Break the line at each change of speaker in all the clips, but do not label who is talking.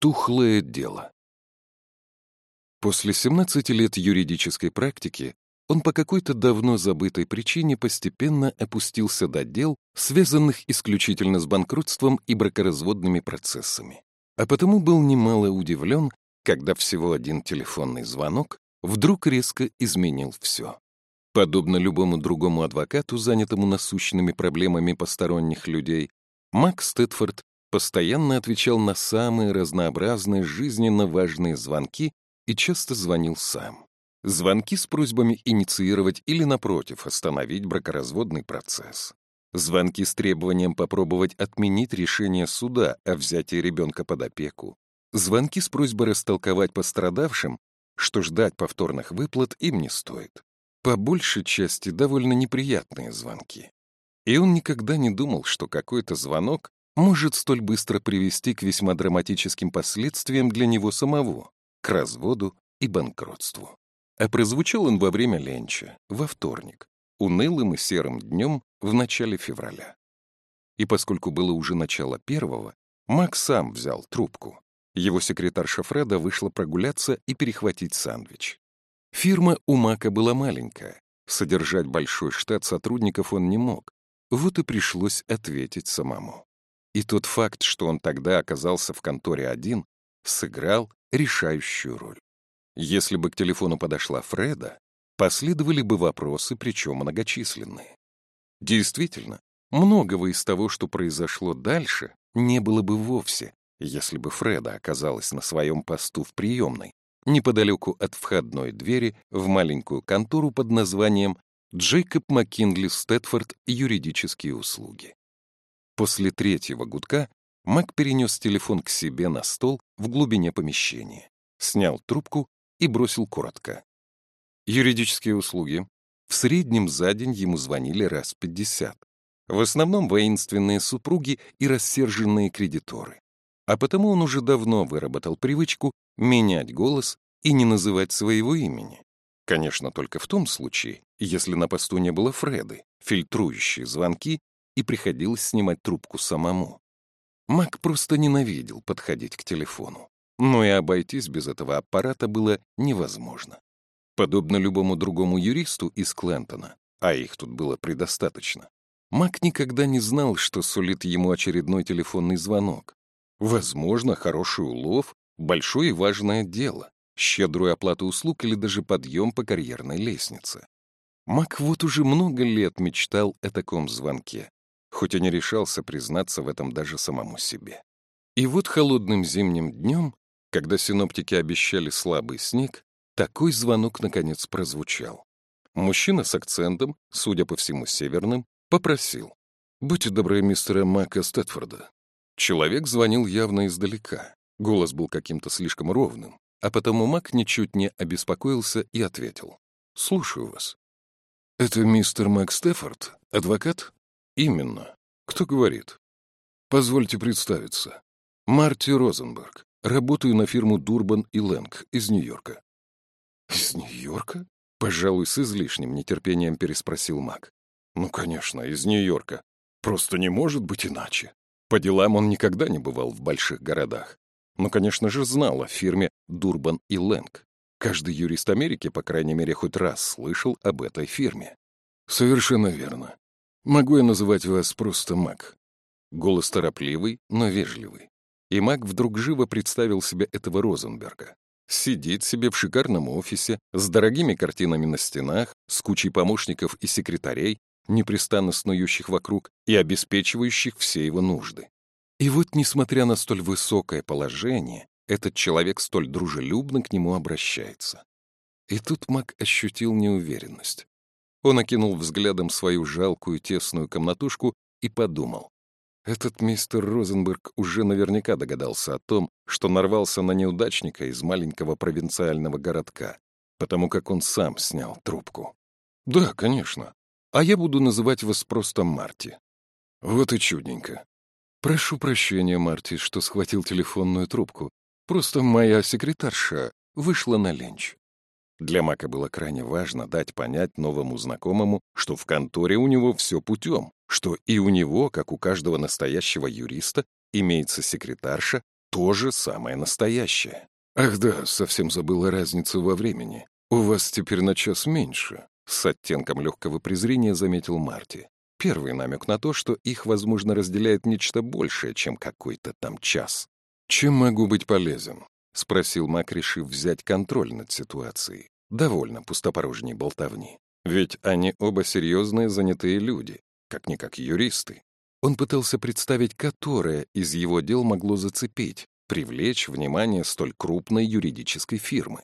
Тухлое дело. После 17 лет юридической практики он по какой-то давно забытой причине постепенно опустился до дел, связанных исключительно с банкротством и бракоразводными процессами. А потому был немало удивлен, когда всего один телефонный звонок вдруг резко изменил все. Подобно любому другому адвокату, занятому насущными проблемами посторонних людей, Макс Стэтфорд постоянно отвечал на самые разнообразные жизненно важные звонки и часто звонил сам. Звонки с просьбами инициировать или, напротив, остановить бракоразводный процесс. Звонки с требованием попробовать отменить решение суда о взятии ребенка под опеку. Звонки с просьбой растолковать пострадавшим, что ждать повторных выплат им не стоит. По большей части довольно неприятные звонки. И он никогда не думал, что какой-то звонок может столь быстро привести к весьма драматическим последствиям для него самого, к разводу и банкротству. А прозвучал он во время ленча, во вторник, унылым и серым днем в начале февраля. И поскольку было уже начало первого, Макс сам взял трубку. Его секретарша Фреда вышла прогуляться и перехватить сандвич. Фирма у Мака была маленькая. Содержать большой штат сотрудников он не мог. Вот и пришлось ответить самому. И тот факт, что он тогда оказался в конторе один, сыграл решающую роль. Если бы к телефону подошла Фреда, последовали бы вопросы, причем многочисленные. Действительно, многого из того, что произошло дальше, не было бы вовсе, если бы Фреда оказалась на своем посту в приемной, неподалеку от входной двери в маленькую контору под названием «Джейкоб Маккинли Стэтфорд. Юридические услуги». После третьего гудка Мак перенес телефон к себе на стол в глубине помещения, снял трубку и бросил коротко. Юридические услуги. В среднем за день ему звонили раз пятьдесят. В основном воинственные супруги и рассерженные кредиторы. А потому он уже давно выработал привычку менять голос и не называть своего имени. Конечно, только в том случае, если на посту не было Фреды, фильтрующей звонки и приходилось снимать трубку самому. Мак просто ненавидел подходить к телефону. Но и обойтись без этого аппарата было невозможно. Подобно любому другому юристу из Клентона, а их тут было предостаточно, Мак никогда не знал, что сулит ему очередной телефонный звонок. Возможно, хороший улов, большое и важное дело, щедрую оплату услуг или даже подъем по карьерной лестнице. Мак вот уже много лет мечтал о таком звонке хоть и не решался признаться в этом даже самому себе. И вот холодным зимним днем, когда синоптики обещали слабый снег, такой звонок наконец прозвучал. Мужчина с акцентом, судя по всему северным, попросил. «Будьте добры, мистера Мака Стэдфорда». Человек звонил явно издалека. Голос был каким-то слишком ровным, а потому Мак ничуть не обеспокоился и ответил. «Слушаю вас». «Это мистер Мак Стефорд, адвокат?» Именно. Кто говорит? Позвольте представиться. Марти Розенберг. Работаю на фирму Дурбан и Лэнг из Нью-Йорка. Из Нью-Йорка? Пожалуй, с излишним нетерпением переспросил Мак. Ну, конечно, из Нью-Йорка. Просто не может быть иначе. По делам он никогда не бывал в больших городах. Но, конечно же, знал о фирме Дурбан и Лэнг. Каждый юрист Америки, по крайней мере, хоть раз слышал об этой фирме. Совершенно верно. Могу я называть вас просто Мак?» Голос торопливый, но вежливый. И Мак вдруг живо представил себе этого Розенберга. Сидит себе в шикарном офисе, с дорогими картинами на стенах, с кучей помощников и секретарей, непрестанно снующих вокруг и обеспечивающих все его нужды. И вот, несмотря на столь высокое положение, этот человек столь дружелюбно к нему обращается. И тут Мак ощутил неуверенность. Он окинул взглядом свою жалкую тесную комнатушку и подумал. Этот мистер Розенберг уже наверняка догадался о том, что нарвался на неудачника из маленького провинциального городка, потому как он сам снял трубку. «Да, конечно. А я буду называть вас просто Марти». «Вот и чудненько. Прошу прощения, Марти, что схватил телефонную трубку. Просто моя секретарша вышла на ленч. Для Мака было крайне важно дать понять новому знакомому, что в конторе у него все путем, что и у него, как у каждого настоящего юриста, имеется секретарша, тоже самое настоящее. Ах да, совсем забыла разницу во времени. У вас теперь на час меньше. С оттенком легкого презрения заметил Марти. Первый намек на то, что их, возможно, разделяет нечто большее, чем какой-то там час. «Чем могу быть полезен?» — спросил Мак, решив взять контроль над ситуацией. Довольно пустопорожней болтовни. Ведь они оба серьезные занятые люди, как-никак юристы. Он пытался представить, которое из его дел могло зацепить, привлечь внимание столь крупной юридической фирмы.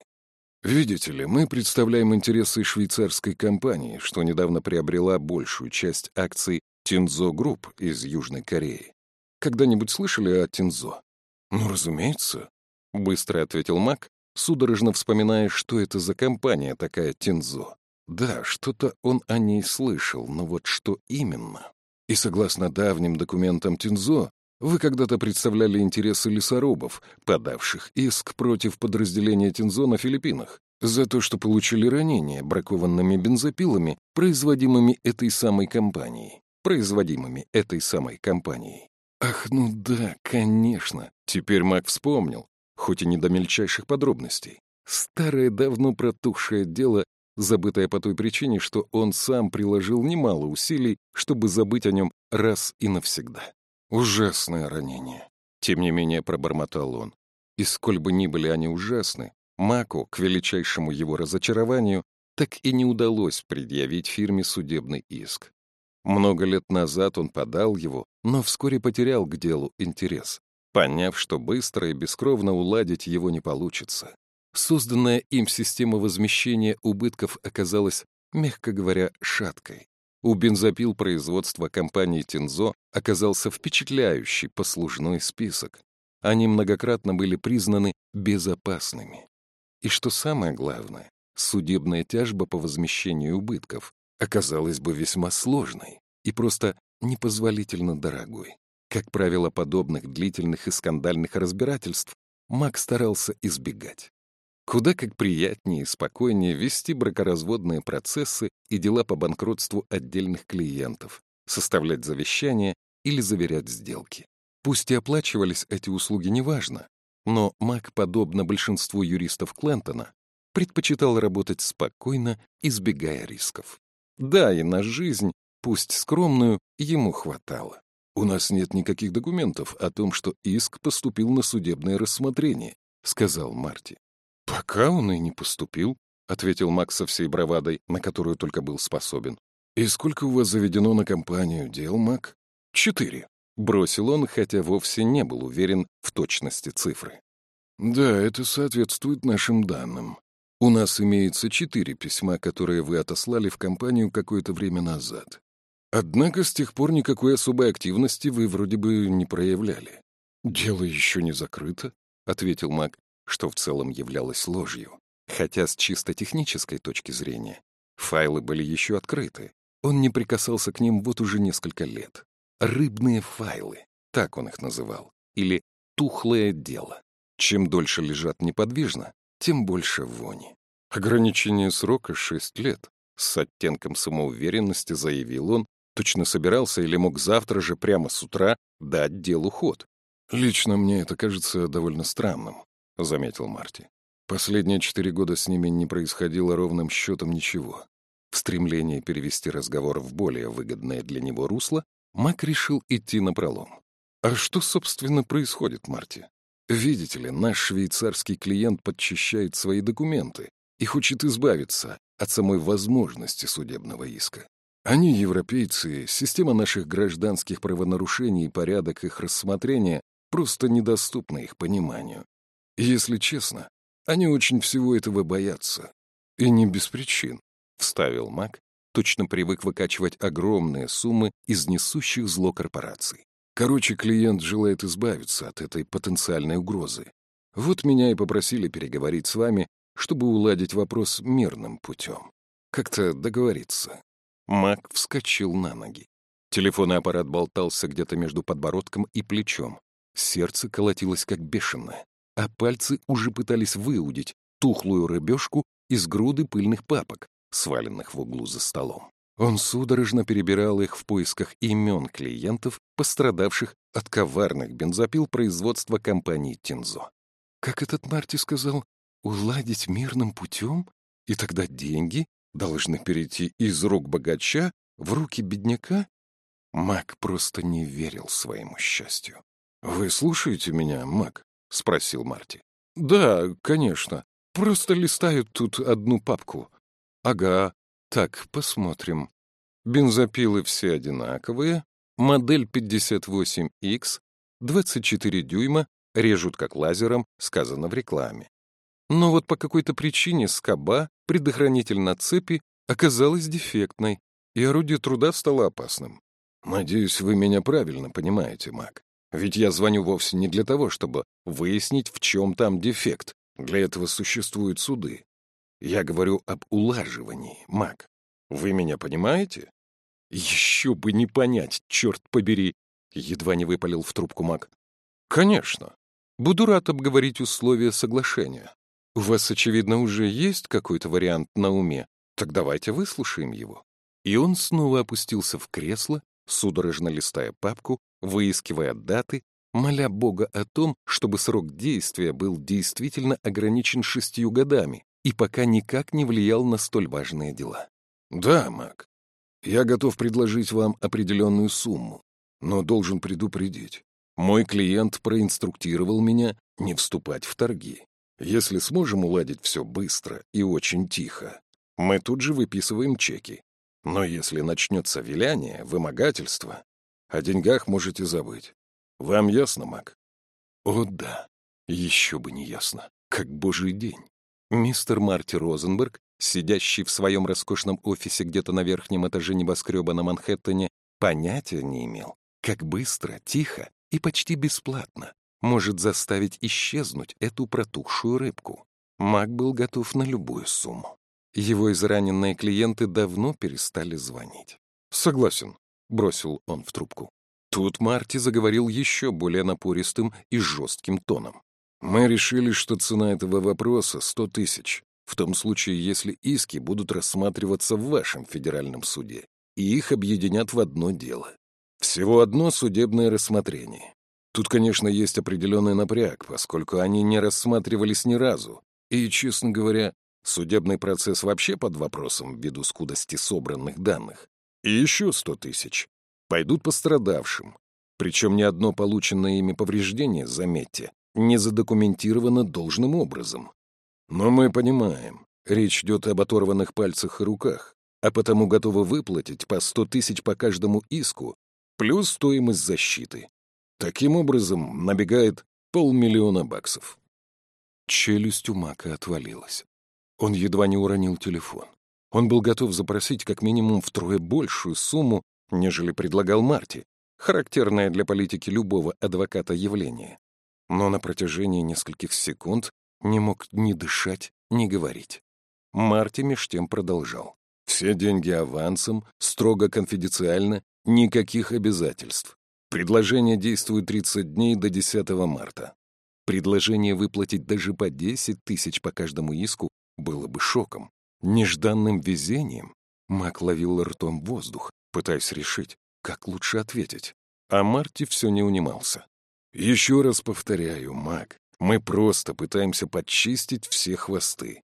Видите ли, мы представляем интересы швейцарской компании, что недавно приобрела большую часть акций Тинзо Групп из Южной Кореи. Когда-нибудь слышали о Тинзо? Ну, разумеется, быстро ответил Мак, судорожно вспоминая, что это за компания такая Тинзо. Да, что-то он о ней слышал, но вот что именно? И согласно давним документам Тинзо, вы когда-то представляли интересы лесорубов, подавших иск против подразделения Тинзо на Филиппинах, за то, что получили ранения бракованными бензопилами, производимыми этой самой компанией. Производимыми этой самой компанией. Ах, ну да, конечно. Теперь Мак вспомнил, хоть и не до мельчайших подробностей. Старое давно протухшее дело забытое по той причине, что он сам приложил немало усилий, чтобы забыть о нем раз и навсегда. Ужасное ранение. Тем не менее, пробормотал он. И сколь бы ни были они ужасны, Маку, к величайшему его разочарованию, так и не удалось предъявить фирме судебный иск. Много лет назад он подал его, но вскоре потерял к делу интерес, поняв, что быстро и бескровно уладить его не получится. Созданная им система возмещения убытков оказалась, мягко говоря, шаткой. У бензопил производства компании «Тинзо» оказался впечатляющий послужной список. Они многократно были признаны безопасными. И что самое главное, судебная тяжба по возмещению убытков оказалась бы весьма сложной и просто непозволительно дорогой. Как правило, подобных длительных и скандальных разбирательств Мак старался избегать. Куда как приятнее и спокойнее вести бракоразводные процессы и дела по банкротству отдельных клиентов, составлять завещания или заверять сделки. Пусть и оплачивались эти услуги неважно, но Мак, подобно большинству юристов Клентона, предпочитал работать спокойно, избегая рисков. Да, и на жизнь, пусть скромную, ему хватало. «У нас нет никаких документов о том, что иск поступил на судебное рассмотрение», — сказал Марти. «Пока он и не поступил», — ответил Макс со всей бравадой, на которую только был способен. «И сколько у вас заведено на компанию дел, Мак?» «Четыре», — бросил он, хотя вовсе не был уверен в точности цифры. «Да, это соответствует нашим данным. У нас имеется четыре письма, которые вы отослали в компанию какое-то время назад. Однако с тех пор никакой особой активности вы вроде бы не проявляли. Дело еще не закрыто», — ответил Мак что в целом являлось ложью. Хотя с чисто технической точки зрения файлы были еще открыты. Он не прикасался к ним вот уже несколько лет. Рыбные файлы, так он их называл, или тухлое дело. Чем дольше лежат неподвижно, тем больше вони. Ограничение срока — шесть лет. С оттенком самоуверенности заявил он, точно собирался или мог завтра же прямо с утра дать делу ход. Лично мне это кажется довольно странным. — заметил Марти. Последние четыре года с ними не происходило ровным счетом ничего. В стремлении перевести разговор в более выгодное для него русло, Мак решил идти на пролом. «А что, собственно, происходит, Марти? Видите ли, наш швейцарский клиент подчищает свои документы и хочет избавиться от самой возможности судебного иска. Они, европейцы, система наших гражданских правонарушений и порядок их рассмотрения просто недоступны их пониманию. Если честно, они очень всего этого боятся. И не без причин, — вставил Мак, точно привык выкачивать огромные суммы из несущих зло корпораций. Короче, клиент желает избавиться от этой потенциальной угрозы. Вот меня и попросили переговорить с вами, чтобы уладить вопрос мирным путем. Как-то договориться. Мак вскочил на ноги. Телефонный аппарат болтался где-то между подбородком и плечом. Сердце колотилось как бешеное а пальцы уже пытались выудить тухлую рыбешку из груды пыльных папок, сваленных в углу за столом. Он судорожно перебирал их в поисках имен клиентов, пострадавших от коварных бензопил производства компании «Тинзо». Как этот Марти сказал, уладить мирным путем? И тогда деньги должны перейти из рук богача в руки бедняка? Мак просто не верил своему счастью. «Вы слушаете меня, Мак?» — спросил Марти. «Да, конечно. Просто листают тут одну папку». «Ага. Так, посмотрим. Бензопилы все одинаковые. Модель 58X, 24 дюйма, режут как лазером, сказано в рекламе. Но вот по какой-то причине скоба, предохранитель на цепи, оказалась дефектной, и орудие труда стало опасным. Надеюсь, вы меня правильно понимаете, Мак. Ведь я звоню вовсе не для того, чтобы выяснить, в чем там дефект. Для этого существуют суды. Я говорю об улаживании, Мак. Вы меня понимаете? Еще бы не понять, черт побери! Едва не выпалил в трубку Мак. Конечно. Буду рад обговорить условия соглашения. У вас, очевидно, уже есть какой-то вариант на уме. Так давайте выслушаем его. И он снова опустился в кресло, судорожно листая папку, выискивая даты, моля Бога о том, чтобы срок действия был действительно ограничен шестью годами и пока никак не влиял на столь важные дела. «Да, Мак, я готов предложить вам определенную сумму, но должен предупредить. Мой клиент проинструктировал меня не вступать в торги. Если сможем уладить все быстро и очень тихо, мы тут же выписываем чеки. Но если начнется виляние, вымогательство, о деньгах можете забыть. Вам ясно, Мак? О, да. Еще бы не ясно. Как божий день. Мистер Марти Розенберг, сидящий в своем роскошном офисе где-то на верхнем этаже небоскреба на Манхэттене, понятия не имел, как быстро, тихо и почти бесплатно может заставить исчезнуть эту протухшую рыбку. Мак был готов на любую сумму. Его израненные клиенты давно перестали звонить. «Согласен», — бросил он в трубку. Тут Марти заговорил еще более напористым и жестким тоном. «Мы решили, что цена этого вопроса — сто тысяч, в том случае, если иски будут рассматриваться в вашем федеральном суде, и их объединят в одно дело. Всего одно судебное рассмотрение. Тут, конечно, есть определенный напряг, поскольку они не рассматривались ни разу, и, честно говоря, Судебный процесс вообще под вопросом ввиду скудости собранных данных. И еще сто тысяч пойдут пострадавшим. Причем ни одно полученное ими повреждение, заметьте, не задокументировано должным образом. Но мы понимаем, речь идет об оторванных пальцах и руках, а потому готовы выплатить по сто тысяч по каждому иску, плюс стоимость защиты. Таким образом, набегает полмиллиона баксов. Челюсть у Мака отвалилась. Он едва не уронил телефон. Он был готов запросить как минимум втрое большую сумму, нежели предлагал Марти, характерное для политики любого адвоката явление. Но на протяжении нескольких секунд не мог ни дышать, ни говорить. Марти меж тем продолжал. «Все деньги авансом, строго конфиденциально, никаких обязательств. Предложение действует 30 дней до 10 марта. Предложение выплатить даже по 10 тысяч по каждому иску было бы шоком, нежданным везением. Мак ловил ртом воздух, пытаясь решить, как лучше ответить. А Марти все не унимался. «Еще раз повторяю, Мак, мы просто пытаемся подчистить все хвосты.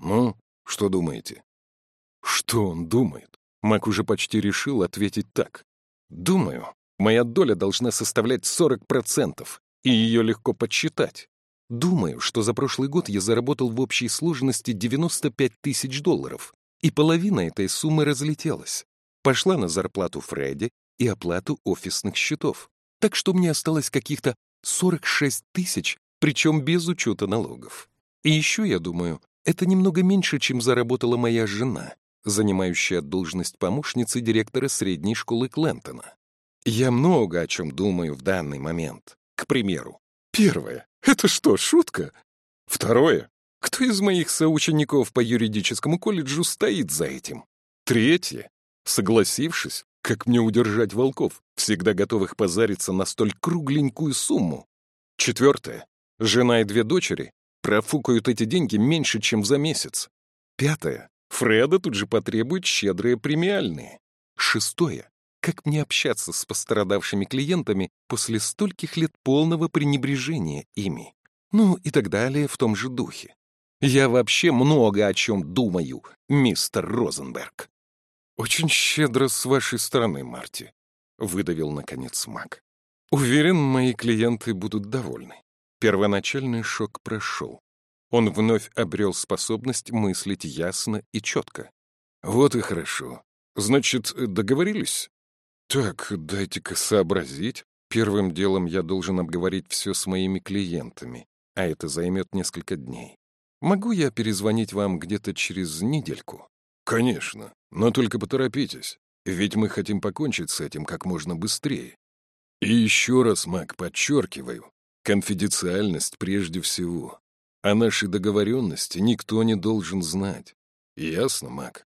Ну, что думаете?» «Что он думает?» Мак уже почти решил ответить так. «Думаю, моя доля должна составлять 40%, и ее легко подсчитать. Думаю, что за прошлый год я заработал в общей сложности 95 тысяч долларов, и половина этой суммы разлетелась. Пошла на зарплату Фредди и оплату офисных счетов. Так что мне осталось каких-то 46 тысяч, причем без учета налогов. И еще, я думаю, это немного меньше, чем заработала моя жена, занимающая должность помощницы директора средней школы Клентона. Я много о чем думаю в данный момент. К примеру, первое. Это что, шутка? Второе. Кто из моих соучеников по юридическому колледжу стоит за этим? Третье. Согласившись, как мне удержать волков, всегда готовых позариться на столь кругленькую сумму? Четвертое. Жена и две дочери профукают эти деньги меньше, чем за месяц. Пятое. Фреда тут же потребует щедрые премиальные. Шестое. Как мне общаться с пострадавшими клиентами после стольких лет полного пренебрежения ими? Ну и так далее в том же духе. Я вообще много о чем думаю, мистер Розенберг. Очень щедро с вашей стороны, Марти, выдавил наконец Мак. Уверен, мои клиенты будут довольны. Первоначальный шок прошел. Он вновь обрел способность мыслить ясно и четко. Вот и хорошо. Значит, договорились? Так, дайте-ка сообразить. Первым делом я должен обговорить все с моими клиентами, а это займет несколько дней. Могу я перезвонить вам где-то через недельку? Конечно, но только поторопитесь, ведь мы хотим покончить с этим как можно быстрее. И еще раз, Мак, подчеркиваю, конфиденциальность прежде всего. О нашей договоренности никто не должен знать. Ясно, Мак?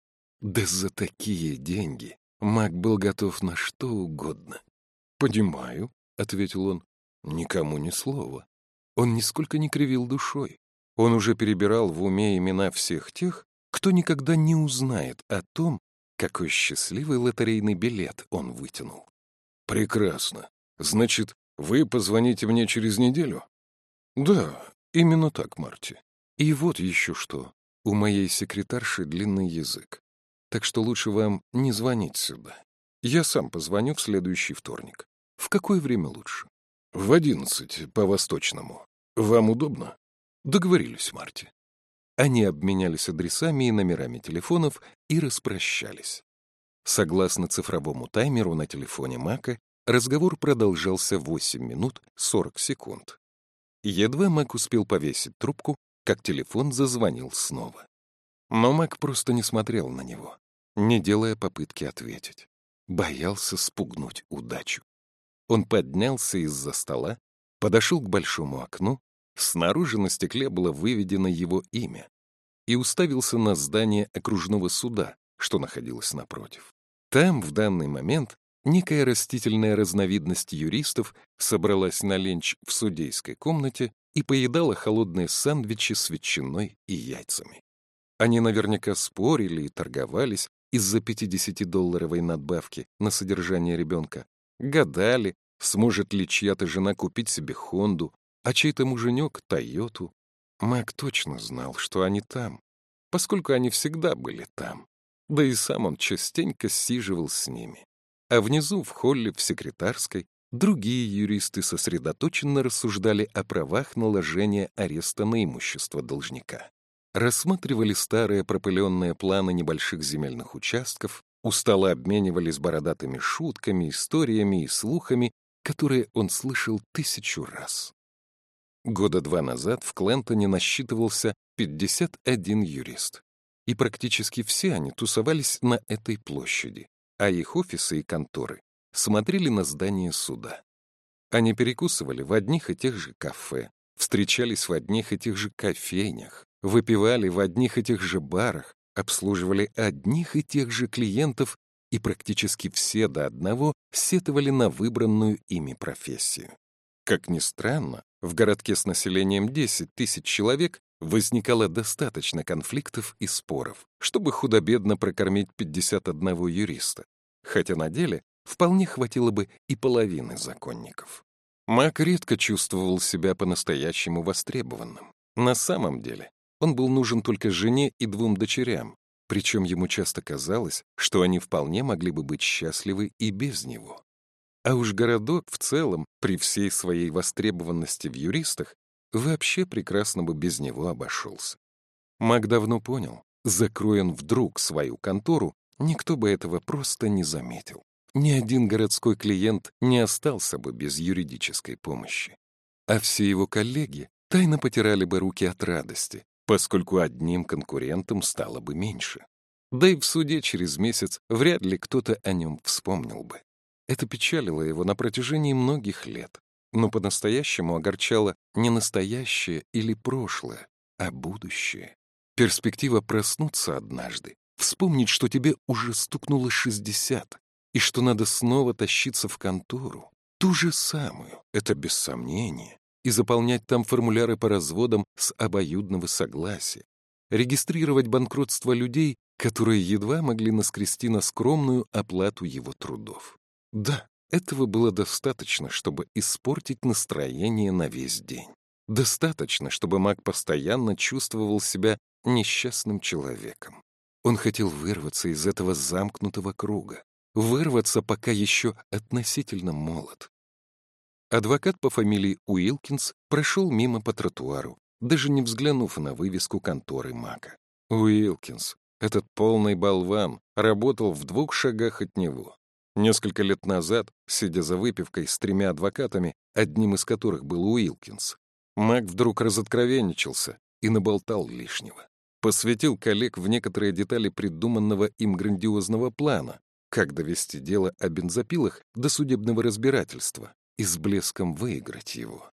Да за такие деньги Мак был готов на что угодно. «Понимаю», — ответил он, — «никому ни слова». Он нисколько не кривил душой. Он уже перебирал в уме имена всех тех, кто никогда не узнает о том, какой счастливый лотерейный билет он вытянул. Прекрасно. Значит, вы позвоните мне через неделю? Да, именно так, Марти. И вот еще что. У моей секретарши длинный язык. Так что лучше вам не звонить сюда. Я сам позвоню в следующий вторник. В какое время лучше? В одиннадцать, по-восточному. Вам удобно? Договорились, Марти. Они обменялись адресами и номерами телефонов и распрощались. Согласно цифровому таймеру на телефоне Мака, Разговор продолжался 8 минут 40 секунд. Едва Мак успел повесить трубку, как телефон зазвонил снова. Но Мак просто не смотрел на него, не делая попытки ответить. Боялся спугнуть удачу. Он поднялся из-за стола, подошел к большому окну, снаружи на стекле было выведено его имя, и уставился на здание окружного суда, что находилось напротив. Там в данный момент Некая растительная разновидность юристов собралась на ленч в судейской комнате и поедала холодные сэндвичи с ветчиной и яйцами. Они наверняка спорили и торговались из-за 50-долларовой надбавки на содержание ребенка, гадали, сможет ли чья-то жена купить себе Хонду, а чей-то муженек — Тойоту. Мак точно знал, что они там, поскольку они всегда были там. Да и сам он частенько сиживал с ними а внизу, в холле, в секретарской, другие юристы сосредоточенно рассуждали о правах наложения ареста на имущество должника. Рассматривали старые пропыленные планы небольших земельных участков, устало обменивались бородатыми шутками, историями и слухами, которые он слышал тысячу раз. Года два назад в Клентоне насчитывался 51 юрист, и практически все они тусовались на этой площади, а их офисы и конторы смотрели на здание суда. Они перекусывали в одних и тех же кафе, встречались в одних и тех же кофейнях, выпивали в одних и тех же барах, обслуживали одних и тех же клиентов и практически все до одного сетовали на выбранную ими профессию. Как ни странно, в городке с населением 10 тысяч человек возникало достаточно конфликтов и споров, чтобы худо-бедно прокормить 51 юриста, хотя на деле вполне хватило бы и половины законников. Мак редко чувствовал себя по-настоящему востребованным. На самом деле он был нужен только жене и двум дочерям, причем ему часто казалось, что они вполне могли бы быть счастливы и без него. А уж городок в целом, при всей своей востребованности в юристах, вообще прекрасно бы без него обошелся. Мак давно понял, закрой он вдруг свою контору, никто бы этого просто не заметил. Ни один городской клиент не остался бы без юридической помощи. А все его коллеги тайно потирали бы руки от радости, поскольку одним конкурентом стало бы меньше. Да и в суде через месяц вряд ли кто-то о нем вспомнил бы. Это печалило его на протяжении многих лет, но по-настоящему огорчало не настоящее или прошлое, а будущее. Перспектива проснуться однажды, вспомнить, что тебе уже стукнуло шестьдесят, и что надо снова тащиться в контору, ту же самую, это без сомнения, и заполнять там формуляры по разводам с обоюдного согласия. регистрировать банкротство людей, которые едва могли наскрести на скромную оплату его трудов. Да, этого было достаточно, чтобы испортить настроение на весь день. Достаточно, чтобы маг постоянно чувствовал себя несчастным человеком. Он хотел вырваться из этого замкнутого круга, вырваться, пока еще относительно молод. Адвокат по фамилии Уилкинс прошел мимо по тротуару, даже не взглянув на вывеску конторы Мака. Уилкинс, этот полный болван, работал в двух шагах от него. Несколько лет назад, сидя за выпивкой с тремя адвокатами, одним из которых был Уилкинс, Мак вдруг разоткровенничался и наболтал лишнего. Посвятил коллег в некоторые детали придуманного им грандиозного плана, как довести дело о бензопилах до судебного разбирательства и с блеском выиграть его.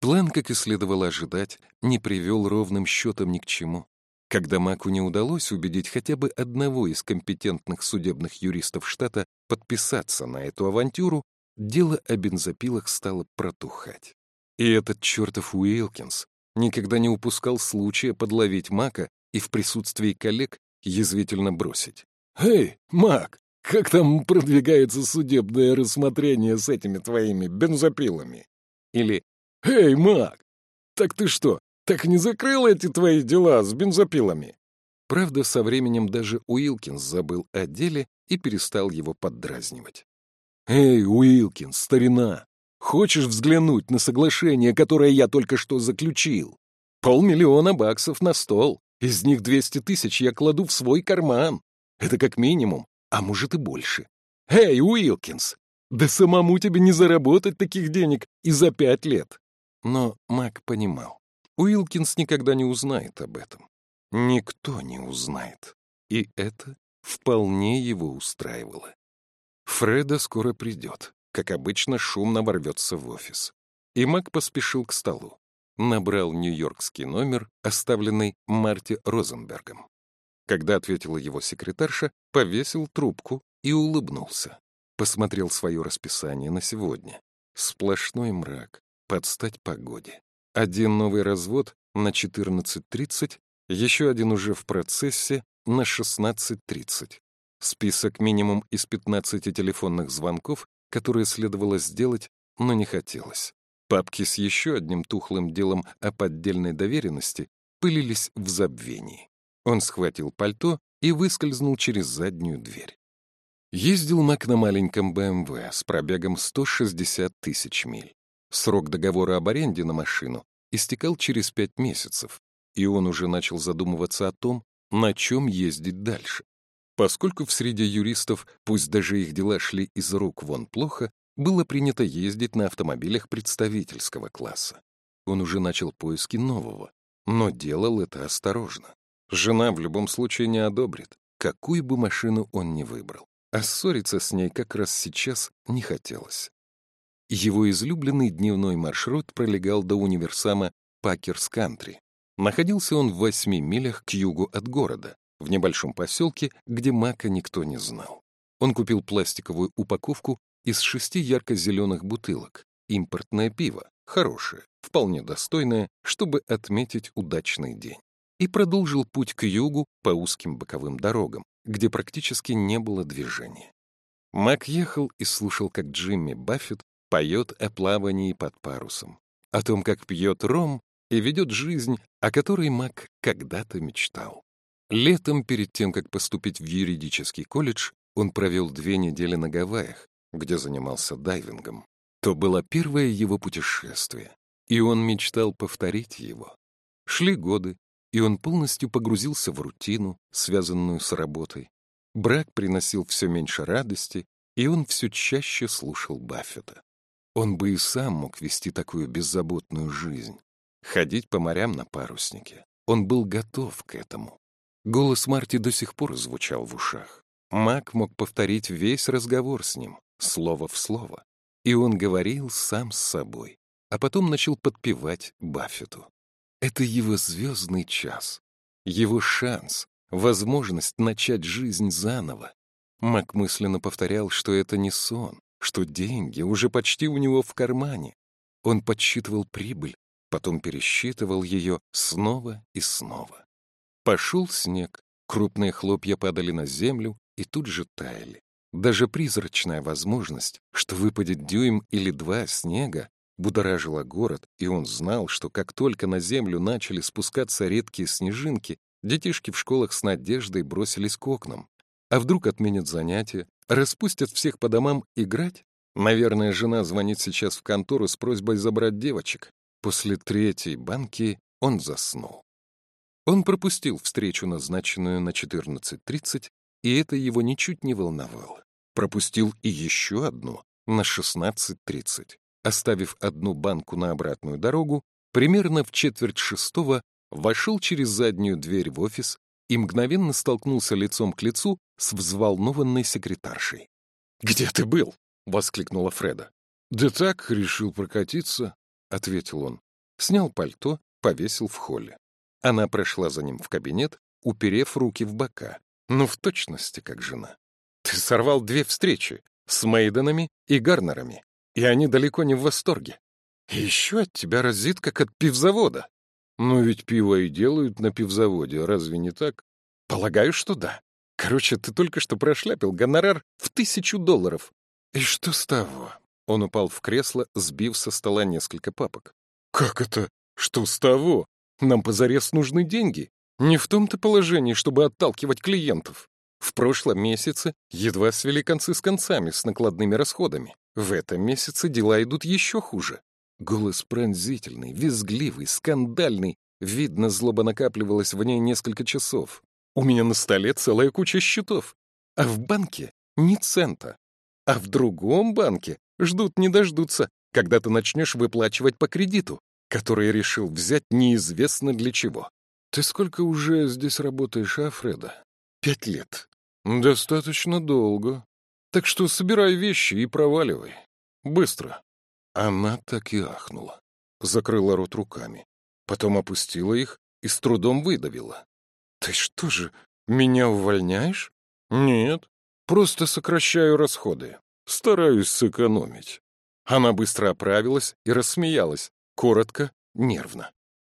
План, как и следовало ожидать, не привел ровным счетом ни к чему. Когда Маку не удалось убедить хотя бы одного из компетентных судебных юристов штата подписаться на эту авантюру, дело о бензопилах стало протухать. И этот чертов Уилкинс никогда не упускал случая подловить Мака и в присутствии коллег язвительно бросить. «Эй, Мак, как там продвигается судебное рассмотрение с этими твоими бензопилами?» Или «Эй, Мак, так ты что, так не закрыл эти твои дела с бензопилами?» Правда, со временем даже Уилкинс забыл о деле и перестал его поддразнивать. «Эй, Уилкинс, старина, Хочешь взглянуть на соглашение, которое я только что заключил? Полмиллиона баксов на стол. Из них 200 тысяч я кладу в свой карман. Это как минимум, а может и больше. Эй, Уилкинс, да самому тебе не заработать таких денег и за пять лет. Но Мак понимал, Уилкинс никогда не узнает об этом. Никто не узнает. И это вполне его устраивало. Фреда скоро придет как обычно, шумно ворвется в офис. И Мак поспешил к столу. Набрал нью-йоркский номер, оставленный Марти Розенбергом. Когда ответила его секретарша, повесил трубку и улыбнулся. Посмотрел свое расписание на сегодня. Сплошной мрак, под стать погоде. Один новый развод на 14.30, еще один уже в процессе на 16.30. Список минимум из 15 телефонных звонков которые следовало сделать, но не хотелось. Папки с еще одним тухлым делом о поддельной доверенности пылились в забвении. Он схватил пальто и выскользнул через заднюю дверь. Ездил Мак на маленьком БМВ с пробегом 160 тысяч миль. Срок договора об аренде на машину истекал через пять месяцев, и он уже начал задумываться о том, на чем ездить дальше. Поскольку в среде юристов, пусть даже их дела шли из рук вон плохо, было принято ездить на автомобилях представительского класса. Он уже начал поиски нового, но делал это осторожно. Жена в любом случае не одобрит, какую бы машину он ни выбрал. А ссориться с ней как раз сейчас не хотелось. Его излюбленный дневной маршрут пролегал до универсама Пакерс-Кантри. Находился он в восьми милях к югу от города, в небольшом поселке, где мака никто не знал. Он купил пластиковую упаковку из шести ярко-зеленых бутылок, импортное пиво, хорошее, вполне достойное, чтобы отметить удачный день, и продолжил путь к югу по узким боковым дорогам, где практически не было движения. Мак ехал и слушал, как Джимми Баффет поет о плавании под парусом, о том, как пьет ром и ведет жизнь, о которой Мак когда-то мечтал. Летом, перед тем, как поступить в юридический колледж, он провел две недели на Гавайях, где занимался дайвингом. То было первое его путешествие, и он мечтал повторить его. Шли годы, и он полностью погрузился в рутину, связанную с работой. Брак приносил все меньше радости, и он все чаще слушал Баффета. Он бы и сам мог вести такую беззаботную жизнь, ходить по морям на паруснике. Он был готов к этому. Голос Марти до сих пор звучал в ушах. Мак мог повторить весь разговор с ним, слово в слово. И он говорил сам с собой, а потом начал подпевать Баффету. Это его звездный час, его шанс, возможность начать жизнь заново. Мак мысленно повторял, что это не сон, что деньги уже почти у него в кармане. Он подсчитывал прибыль, потом пересчитывал ее снова и снова. Пошел снег, крупные хлопья падали на землю и тут же таяли. Даже призрачная возможность, что выпадет дюйм или два снега, будоражила город, и он знал, что как только на землю начали спускаться редкие снежинки, детишки в школах с надеждой бросились к окнам. А вдруг отменят занятия, распустят всех по домам играть? Наверное, жена звонит сейчас в контору с просьбой забрать девочек. После третьей банки он заснул. Он пропустил встречу, назначенную на 14.30, и это его ничуть не волновало. Пропустил и еще одну на 16.30 оставив одну банку на обратную дорогу, примерно в четверть шестого вошел через заднюю дверь в офис и мгновенно столкнулся лицом к лицу с взволнованной секретаршей. «Где ты был?» — воскликнула Фреда. «Да так, решил прокатиться», — ответил он. Снял пальто, повесил в холле. Она прошла за ним в кабинет, уперев руки в бока. Ну, в точности, как жена. «Ты сорвал две встречи с Мейденами и Гарнерами и они далеко не в восторге. Еще от тебя разит, как от пивзавода. Ну ведь пиво и делают на пивзаводе, разве не так? Полагаю, что да. Короче, ты только что прошляпил гонорар в тысячу долларов. И что с того? Он упал в кресло, сбив со стола несколько папок. Как это? Что с того? Нам позарез нужны деньги. Не в том-то положении, чтобы отталкивать клиентов. В прошлом месяце едва свели концы с концами с накладными расходами. В этом месяце дела идут еще хуже. Голос пронзительный, визгливый, скандальный. Видно, злоба накапливалась в ней несколько часов. У меня на столе целая куча счетов. А в банке ни цента. А в другом банке ждут не дождутся, когда ты начнешь выплачивать по кредиту, который решил взять неизвестно для чего. Ты сколько уже здесь работаешь, а, Фреда? Пять лет. Достаточно долго. Так что собирай вещи и проваливай. Быстро. Она так и ахнула. Закрыла рот руками. Потом опустила их и с трудом выдавила. Ты что же, меня увольняешь? Нет. Просто сокращаю расходы. Стараюсь сэкономить. Она быстро оправилась и рассмеялась. Коротко, нервно.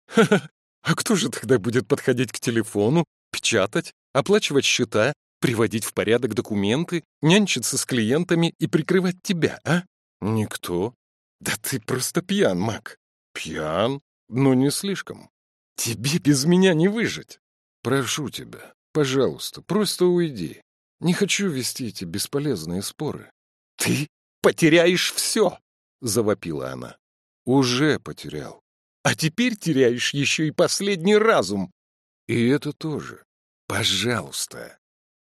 «Ха-ха, а кто же тогда будет подходить к телефону, печатать, оплачивать счета приводить в порядок документы, нянчиться с клиентами и прикрывать тебя, а? Никто. Да ты просто пьян, Мак. Пьян? Но не слишком. Тебе без меня не выжить. Прошу тебя, пожалуйста, просто уйди. Не хочу вести эти бесполезные споры. Ты потеряешь все, завопила она. Уже потерял. А теперь теряешь еще и последний разум. И это тоже. Пожалуйста.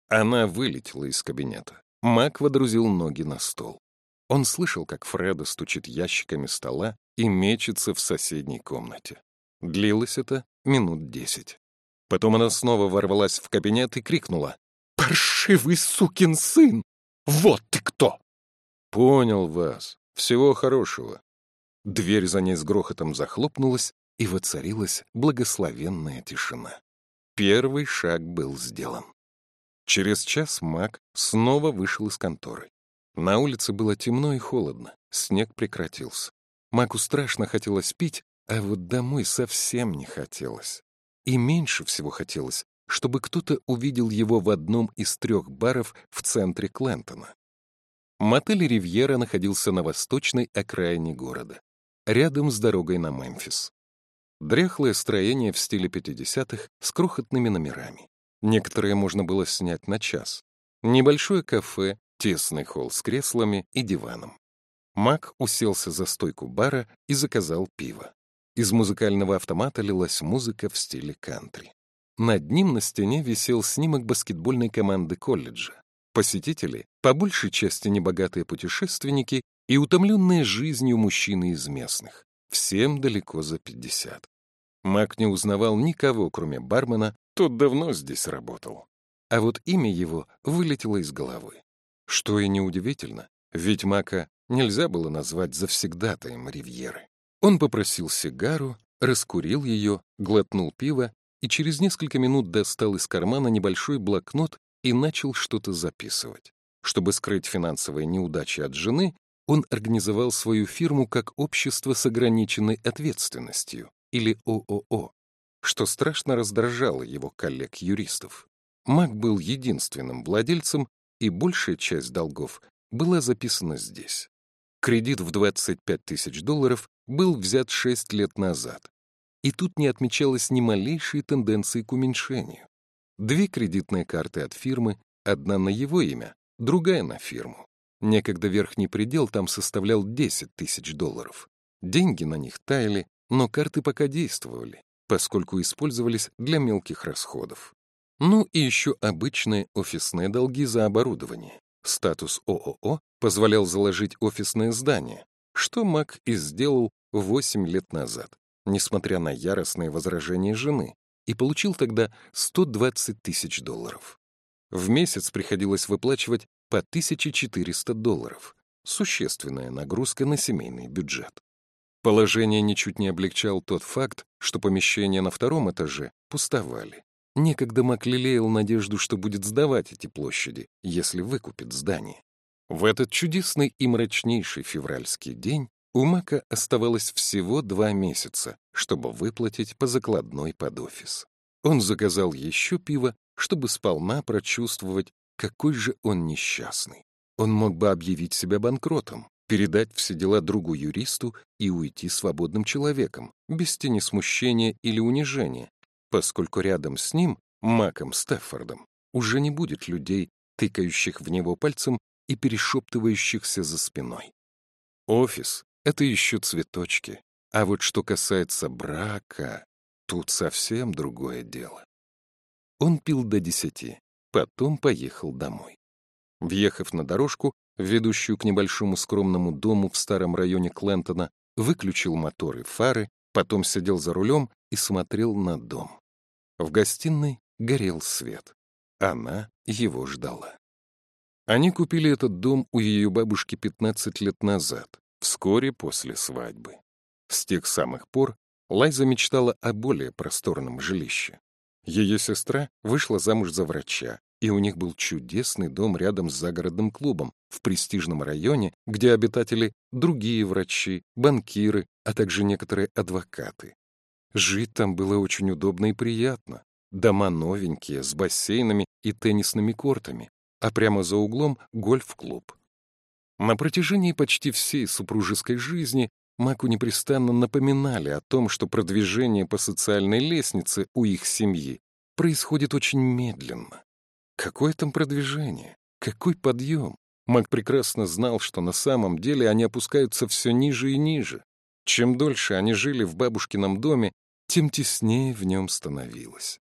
Она вылетела из кабинета. Мак водрузил ноги на стол. Он слышал, как Фреда стучит ящиками стола и мечется в соседней комнате. Длилось это минут десять. Потом она снова ворвалась в кабинет и крикнула. «Паршивый сукин сын! Вот ты кто!» «Понял вас. Всего хорошего». Дверь за ней с грохотом захлопнулась, и воцарилась благословенная тишина. Первый шаг был сделан. Через час Мак снова вышел из конторы. На улице было темно и холодно, снег прекратился. Маку страшно хотелось пить, а вот домой совсем не хотелось. И меньше всего хотелось, чтобы кто-то увидел его в одном из трех баров в центре Клентона. Мотель «Ривьера» находился на восточной окраине города, рядом с дорогой на Мемфис. Дряхлое строение в стиле 50-х с крохотными номерами. Некоторые можно было снять на час. Небольшое кафе, тесный холл с креслами и диваном. Мак уселся за стойку бара и заказал пиво. Из музыкального автомата лилась музыка в стиле кантри. Над ним на стене висел снимок баскетбольной команды колледжа. Посетители, по большей части небогатые путешественники и утомленные жизнью мужчины из местных. Всем далеко за пятьдесят. Мак не узнавал никого, кроме бармена, тот давно здесь работал. А вот имя его вылетело из головы. Что и неудивительно, ведь Мака нельзя было назвать завсегдатаем Ривьеры. Он попросил сигару, раскурил ее, глотнул пиво и через несколько минут достал из кармана небольшой блокнот и начал что-то записывать. Чтобы скрыть финансовые неудачи от жены, он организовал свою фирму как общество с ограниченной ответственностью, или ООО, что страшно раздражало его коллег-юристов. Мак был единственным владельцем, и большая часть долгов была записана здесь. Кредит в 25 тысяч долларов был взят 6 лет назад, и тут не отмечалось ни малейшей тенденции к уменьшению. Две кредитные карты от фирмы, одна на его имя, другая на фирму. Некогда верхний предел там составлял 10 тысяч долларов. Деньги на них таяли, но карты пока действовали, поскольку использовались для мелких расходов. Ну и еще обычные офисные долги за оборудование. Статус ООО позволял заложить офисное здание, что Мак и сделал 8 лет назад, несмотря на яростные возражения жены, и получил тогда 120 тысяч долларов. В месяц приходилось выплачивать по 1400 долларов. Существенная нагрузка на семейный бюджет. Положение ничуть не облегчал тот факт, что помещения на втором этаже пустовали. Некогда Мак лелеял надежду, что будет сдавать эти площади, если выкупит здание. В этот чудесный и мрачнейший февральский день у Мака оставалось всего два месяца, чтобы выплатить по закладной под офис. Он заказал еще пиво, чтобы сполна прочувствовать, какой же он несчастный. Он мог бы объявить себя банкротом, передать все дела другу юристу и уйти свободным человеком, без тени смущения или унижения, поскольку рядом с ним, Маком Стеффордом, уже не будет людей, тыкающих в него пальцем и перешептывающихся за спиной. Офис — это еще цветочки, а вот что касается брака, тут совсем другое дело. Он пил до десяти, потом поехал домой. Въехав на дорожку, ведущую к небольшому скромному дому в старом районе Клентона, выключил моторы, фары, потом сидел за рулем и смотрел на дом. В гостиной горел свет. Она его ждала. Они купили этот дом у ее бабушки 15 лет назад, вскоре после свадьбы. С тех самых пор Лайза мечтала о более просторном жилище. Ее сестра вышла замуж за врача, и у них был чудесный дом рядом с загородным клубом в престижном районе, где обитатели другие врачи, банкиры, а также некоторые адвокаты. Жить там было очень удобно и приятно. Дома новенькие, с бассейнами и теннисными кортами, а прямо за углом гольф-клуб. На протяжении почти всей супружеской жизни Маку непрестанно напоминали о том, что продвижение по социальной лестнице у их семьи происходит очень медленно. Какое там продвижение? Какой подъем? Мак прекрасно знал, что на самом деле они опускаются все ниже и ниже. Чем дольше они жили в бабушкином доме, тем теснее в нем становилось.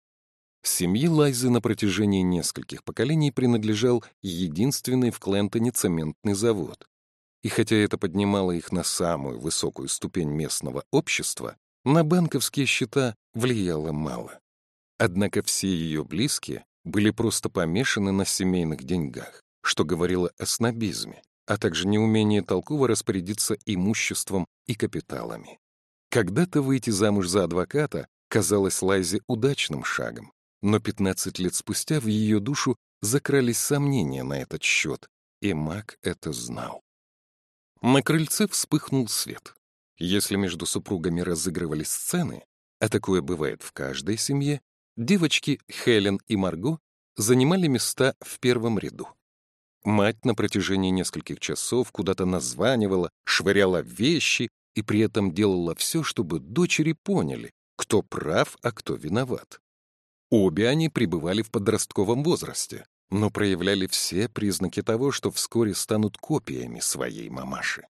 Семье Лайзы на протяжении нескольких поколений принадлежал единственный в Клентоне цементный завод. И хотя это поднимало их на самую высокую ступень местного общества, на банковские счета влияло мало. Однако все ее близкие были просто помешаны на семейных деньгах, что говорило о снобизме, а также неумении толково распорядиться имуществом и капиталами. Когда-то выйти замуж за адвоката казалось Лайзе удачным шагом, но 15 лет спустя в ее душу закрались сомнения на этот счет, и Мак это знал. На крыльце вспыхнул свет. Если между супругами разыгрывались сцены, а такое бывает в каждой семье, девочки Хелен и Марго занимали места в первом ряду. Мать на протяжении нескольких часов куда-то названивала, швыряла вещи и при этом делала все, чтобы дочери поняли, кто прав, а кто виноват. Обе они пребывали в подростковом возрасте, но проявляли все признаки того, что вскоре станут копиями своей мамаши.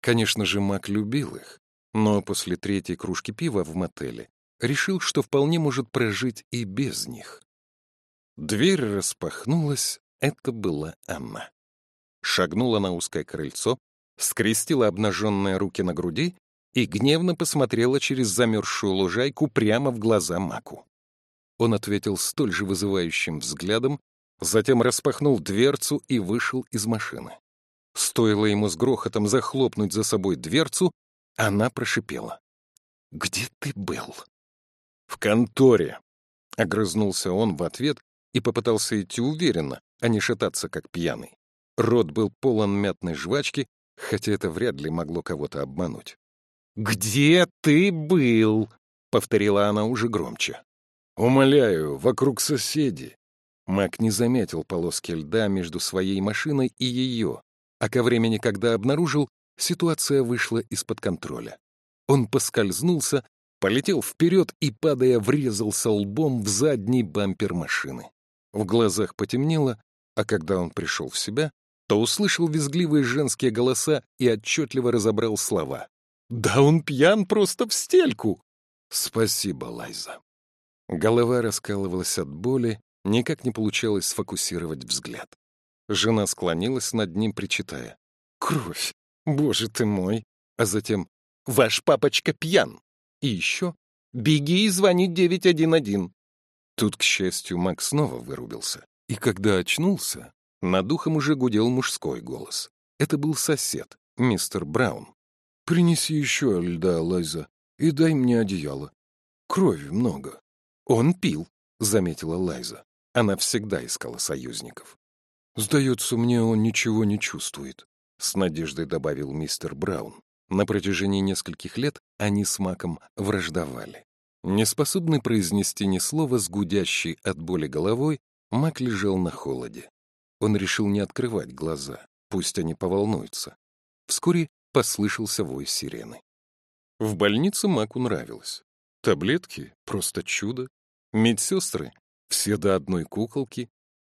Конечно же, Мак любил их, но после третьей кружки пива в мотеле решил, что вполне может прожить и без них. Дверь распахнулась, это была она. Шагнула на узкое крыльцо, скрестила обнаженные руки на груди и гневно посмотрела через замерзшую лужайку прямо в глаза Маку. Он ответил столь же вызывающим взглядом, затем распахнул дверцу и вышел из машины. Стоило ему с грохотом захлопнуть за собой дверцу, она прошипела. «Где ты был?» «В конторе», — огрызнулся он в ответ и попытался идти уверенно, а не шататься, как пьяный. Рот был полон мятной жвачки, хотя это вряд ли могло кого-то обмануть. «Где ты был?» — повторила она уже громче. «Умоляю, вокруг соседи». Мак не заметил полоски льда между своей машиной и ее, а ко времени, когда обнаружил, ситуация вышла из-под контроля. Он поскользнулся, полетел вперед и, падая, врезался лбом в задний бампер машины. В глазах потемнело, а когда он пришел в себя, то услышал визгливые женские голоса и отчетливо разобрал слова. «Да он пьян просто в стельку!» «Спасибо, Лайза». Голова раскалывалась от боли, никак не получалось сфокусировать взгляд. Жена склонилась над ним, причитая. «Кровь! Боже ты мой!» А затем «Ваш папочка пьян!» И еще «Беги и звони 911!» Тут, к счастью, Макс снова вырубился. И когда очнулся, над духом уже гудел мужской голос. Это был сосед, мистер Браун. «Принеси еще льда, Лайза, и дай мне одеяло. Крови много». «Он пил», — заметила Лайза. Она всегда искала союзников. «Сдается мне, он ничего не чувствует», — с надеждой добавил мистер Браун. На протяжении нескольких лет они с Маком враждовали. Неспособный произнести ни слова с гудящей от боли головой, Мак лежал на холоде. Он решил не открывать глаза, пусть они поволнуются. Вскоре послышался вой сирены. В больнице Маку нравилось. Таблетки — просто чудо. Медсестры — все до одной куколки.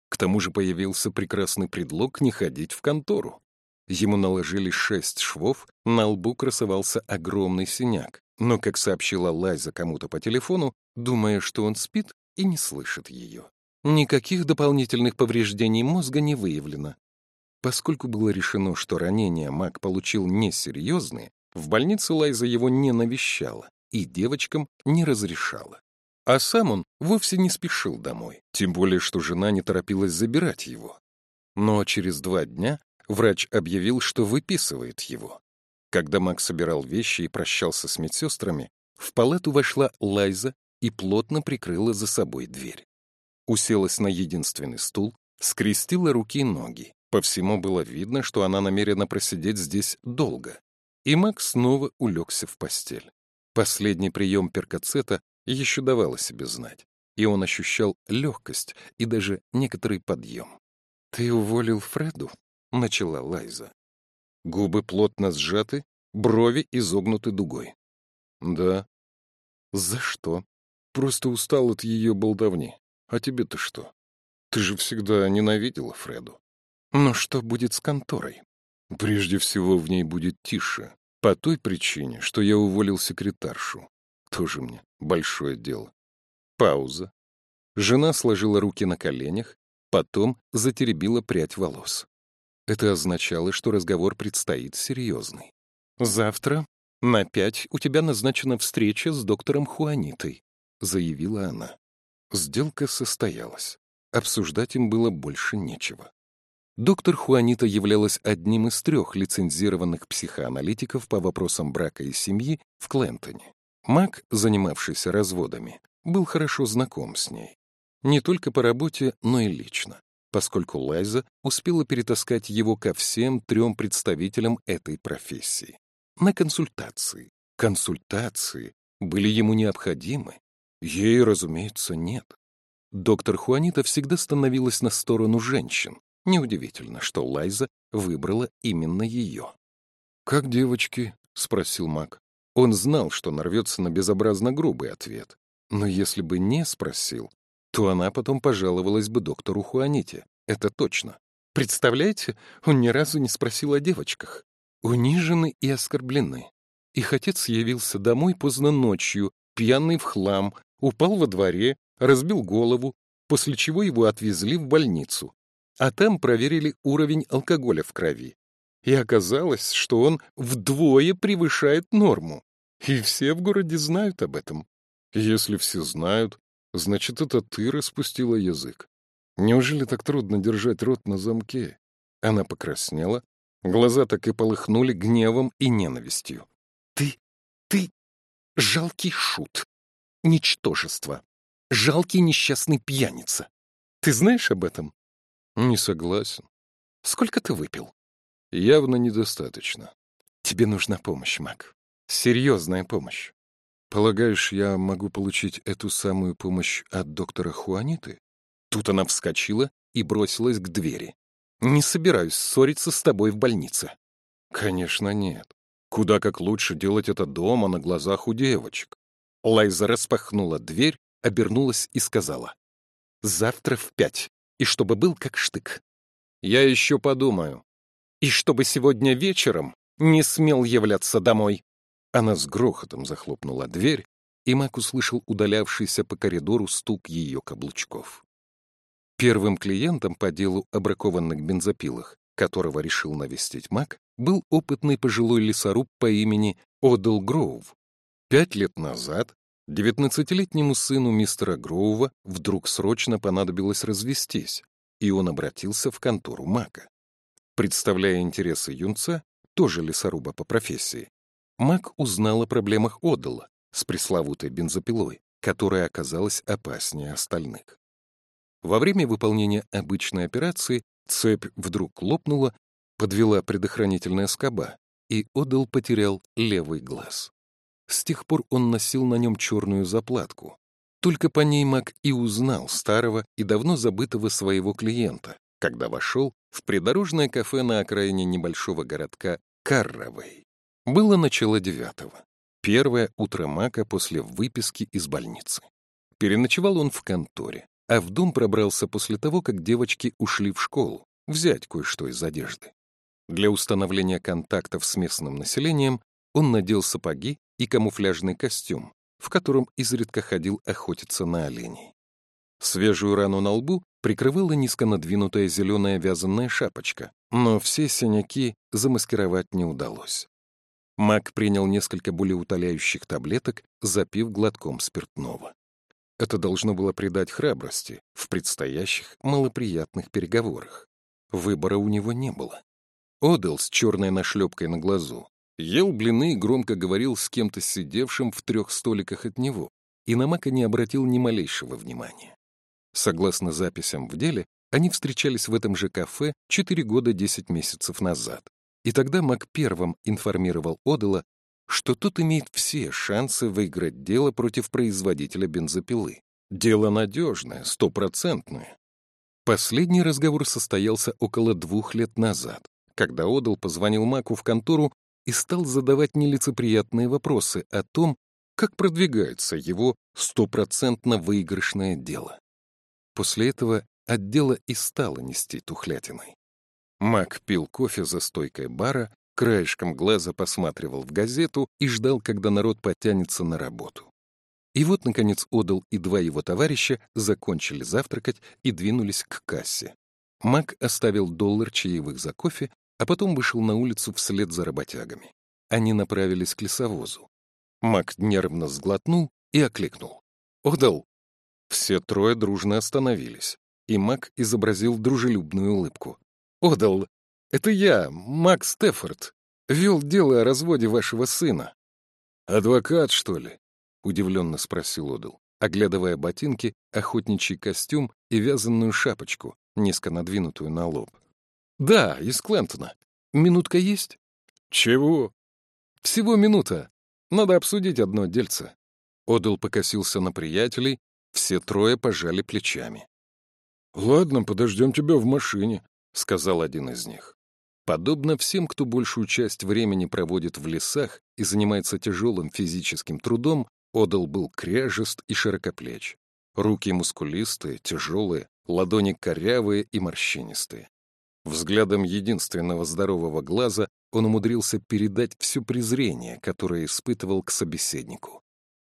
К тому же появился прекрасный предлог не ходить в контору. Ему наложили шесть швов, на лбу красовался огромный синяк. Но, как сообщила Лайза кому-то по телефону, думая, что он спит и не слышит ее. Никаких дополнительных повреждений мозга не выявлено. Поскольку было решено, что ранения Мак получил несерьезные, в больнице Лайза его не навещала и девочкам не разрешала. А сам он вовсе не спешил домой, тем более, что жена не торопилась забирать его. Но через два дня врач объявил, что выписывает его. Когда Мак собирал вещи и прощался с медсестрами, в палату вошла Лайза и плотно прикрыла за собой дверь уселась на единственный стул, скрестила руки и ноги. По всему было видно, что она намерена просидеть здесь долго. И Макс снова улегся в постель. Последний прием перкацета еще давал о себе знать, и он ощущал легкость и даже некоторый подъем. «Ты уволил Фреду?» — начала Лайза. Губы плотно сжаты, брови изогнуты дугой. «Да». «За что?» «Просто устал от ее болтовни. А тебе-то что? Ты же всегда ненавидела Фреду. Но что будет с конторой? Прежде всего, в ней будет тише. По той причине, что я уволил секретаршу. Тоже мне большое дело. Пауза. Жена сложила руки на коленях, потом затеребила прядь волос. Это означало, что разговор предстоит серьезный. «Завтра на пять у тебя назначена встреча с доктором Хуанитой», — заявила она. Сделка состоялась. Обсуждать им было больше нечего. Доктор Хуанита являлась одним из трех лицензированных психоаналитиков по вопросам брака и семьи в Клентоне. Мак, занимавшийся разводами, был хорошо знаком с ней. Не только по работе, но и лично, поскольку Лайза успела перетаскать его ко всем трем представителям этой профессии. На консультации. Консультации были ему необходимы, Ей, разумеется, нет. Доктор Хуанита всегда становилась на сторону женщин. Неудивительно, что Лайза выбрала именно ее. «Как девочки?» — спросил Мак. Он знал, что нарвется на безобразно грубый ответ. Но если бы не спросил, то она потом пожаловалась бы доктору Хуаните. Это точно. Представляете, он ни разу не спросил о девочках. Унижены и оскорблены. Их отец явился домой поздно ночью, пьяный в хлам, упал во дворе, разбил голову, после чего его отвезли в больницу. А там проверили уровень алкоголя в крови. И оказалось, что он вдвое превышает норму. И все в городе знают об этом. Если все знают, значит, это ты распустила язык. Неужели так трудно держать рот на замке? Она покраснела, глаза так и полыхнули гневом и ненавистью. Ты, ты жалкий шут, ничтожество. Жалкий несчастный пьяница. Ты знаешь об этом? Не согласен. Сколько ты выпил? Явно недостаточно. Тебе нужна помощь, Мак. Серьезная помощь. Полагаешь, я могу получить эту самую помощь от доктора Хуаниты? Тут она вскочила и бросилась к двери. Не собираюсь ссориться с тобой в больнице. Конечно, нет. Куда как лучше делать это дома на глазах у девочек. Лайза распахнула дверь, обернулась и сказала. Завтра в пять. И чтобы был как штык. Я еще подумаю. И чтобы сегодня вечером не смел являться домой. Она с грохотом захлопнула дверь, и Мак услышал удалявшийся по коридору стук ее каблучков. Первым клиентом по делу о бракованных бензопилах, которого решил навестить Мак, был опытный пожилой лесоруб по имени Одел Гроув. Пять лет назад девятнадцатилетнему сыну мистера Гроува вдруг срочно понадобилось развестись, и он обратился в контору Мака. Представляя интересы юнца, тоже лесоруба по профессии, Мак узнал о проблемах Одела с пресловутой бензопилой, которая оказалась опаснее остальных. Во время выполнения обычной операции цепь вдруг лопнула, подвела предохранительная скоба, и Одел потерял левый глаз. С тех пор он носил на нем черную заплатку. Только по ней Мак и узнал старого и давно забытого своего клиента, когда вошел в придорожное кафе на окраине небольшого городка Карровой. Было начало девятого. Первое утро Мака после выписки из больницы. Переночевал он в конторе, а в дом пробрался после того, как девочки ушли в школу, взять кое-что из одежды. Для установления контактов с местным населением он надел сапоги и камуфляжный костюм, в котором изредка ходил охотиться на оленей. Свежую рану на лбу прикрывала низко надвинутая зеленая вязаная шапочка, но все синяки замаскировать не удалось. Мак принял несколько болеутоляющих таблеток, запив глотком спиртного. Это должно было придать храбрости в предстоящих малоприятных переговорах. Выбора у него не было. Одел с черной нашлепкой на глазу ел блины и громко говорил с кем-то сидевшим в трех столиках от него, и на Мака не обратил ни малейшего внимания. Согласно записям в деле, они встречались в этом же кафе 4 года 10 месяцев назад. И тогда Мак первым информировал Одела, что тот имеет все шансы выиграть дело против производителя бензопилы. Дело надежное, стопроцентное. Последний разговор состоялся около двух лет назад, когда Одел позвонил Маку в контору и стал задавать нелицеприятные вопросы о том, как продвигается его стопроцентно выигрышное дело. После этого отдела и стало нести тухлятиной. Мак пил кофе за стойкой бара, краешком глаза посматривал в газету и ждал, когда народ потянется на работу. И вот, наконец, Одал и два его товарища закончили завтракать и двинулись к кассе. Мак оставил доллар чаевых за кофе, а потом вышел на улицу вслед за работягами. Они направились к лесовозу. Мак нервно сглотнул и окликнул. «Одал!» Все трое дружно остановились, и Мак изобразил дружелюбную улыбку. Одал, это я, Макс Стефорд. Вел дело о разводе вашего сына. Адвокат, что ли? Удивленно спросил Одал, оглядывая ботинки, охотничий костюм и вязаную шапочку, низко надвинутую на лоб. Да, из Клентона. Минутка есть? Чего? Всего минута. Надо обсудить одно дельце. Одал покосился на приятелей, все трое пожали плечами. «Ладно, подождем тебя в машине», — сказал один из них. Подобно всем, кто большую часть времени проводит в лесах и занимается тяжелым физическим трудом, Одал был кряжест и широкоплеч. Руки мускулистые, тяжелые, ладони корявые и морщинистые. Взглядом единственного здорового глаза он умудрился передать все презрение, которое испытывал к собеседнику.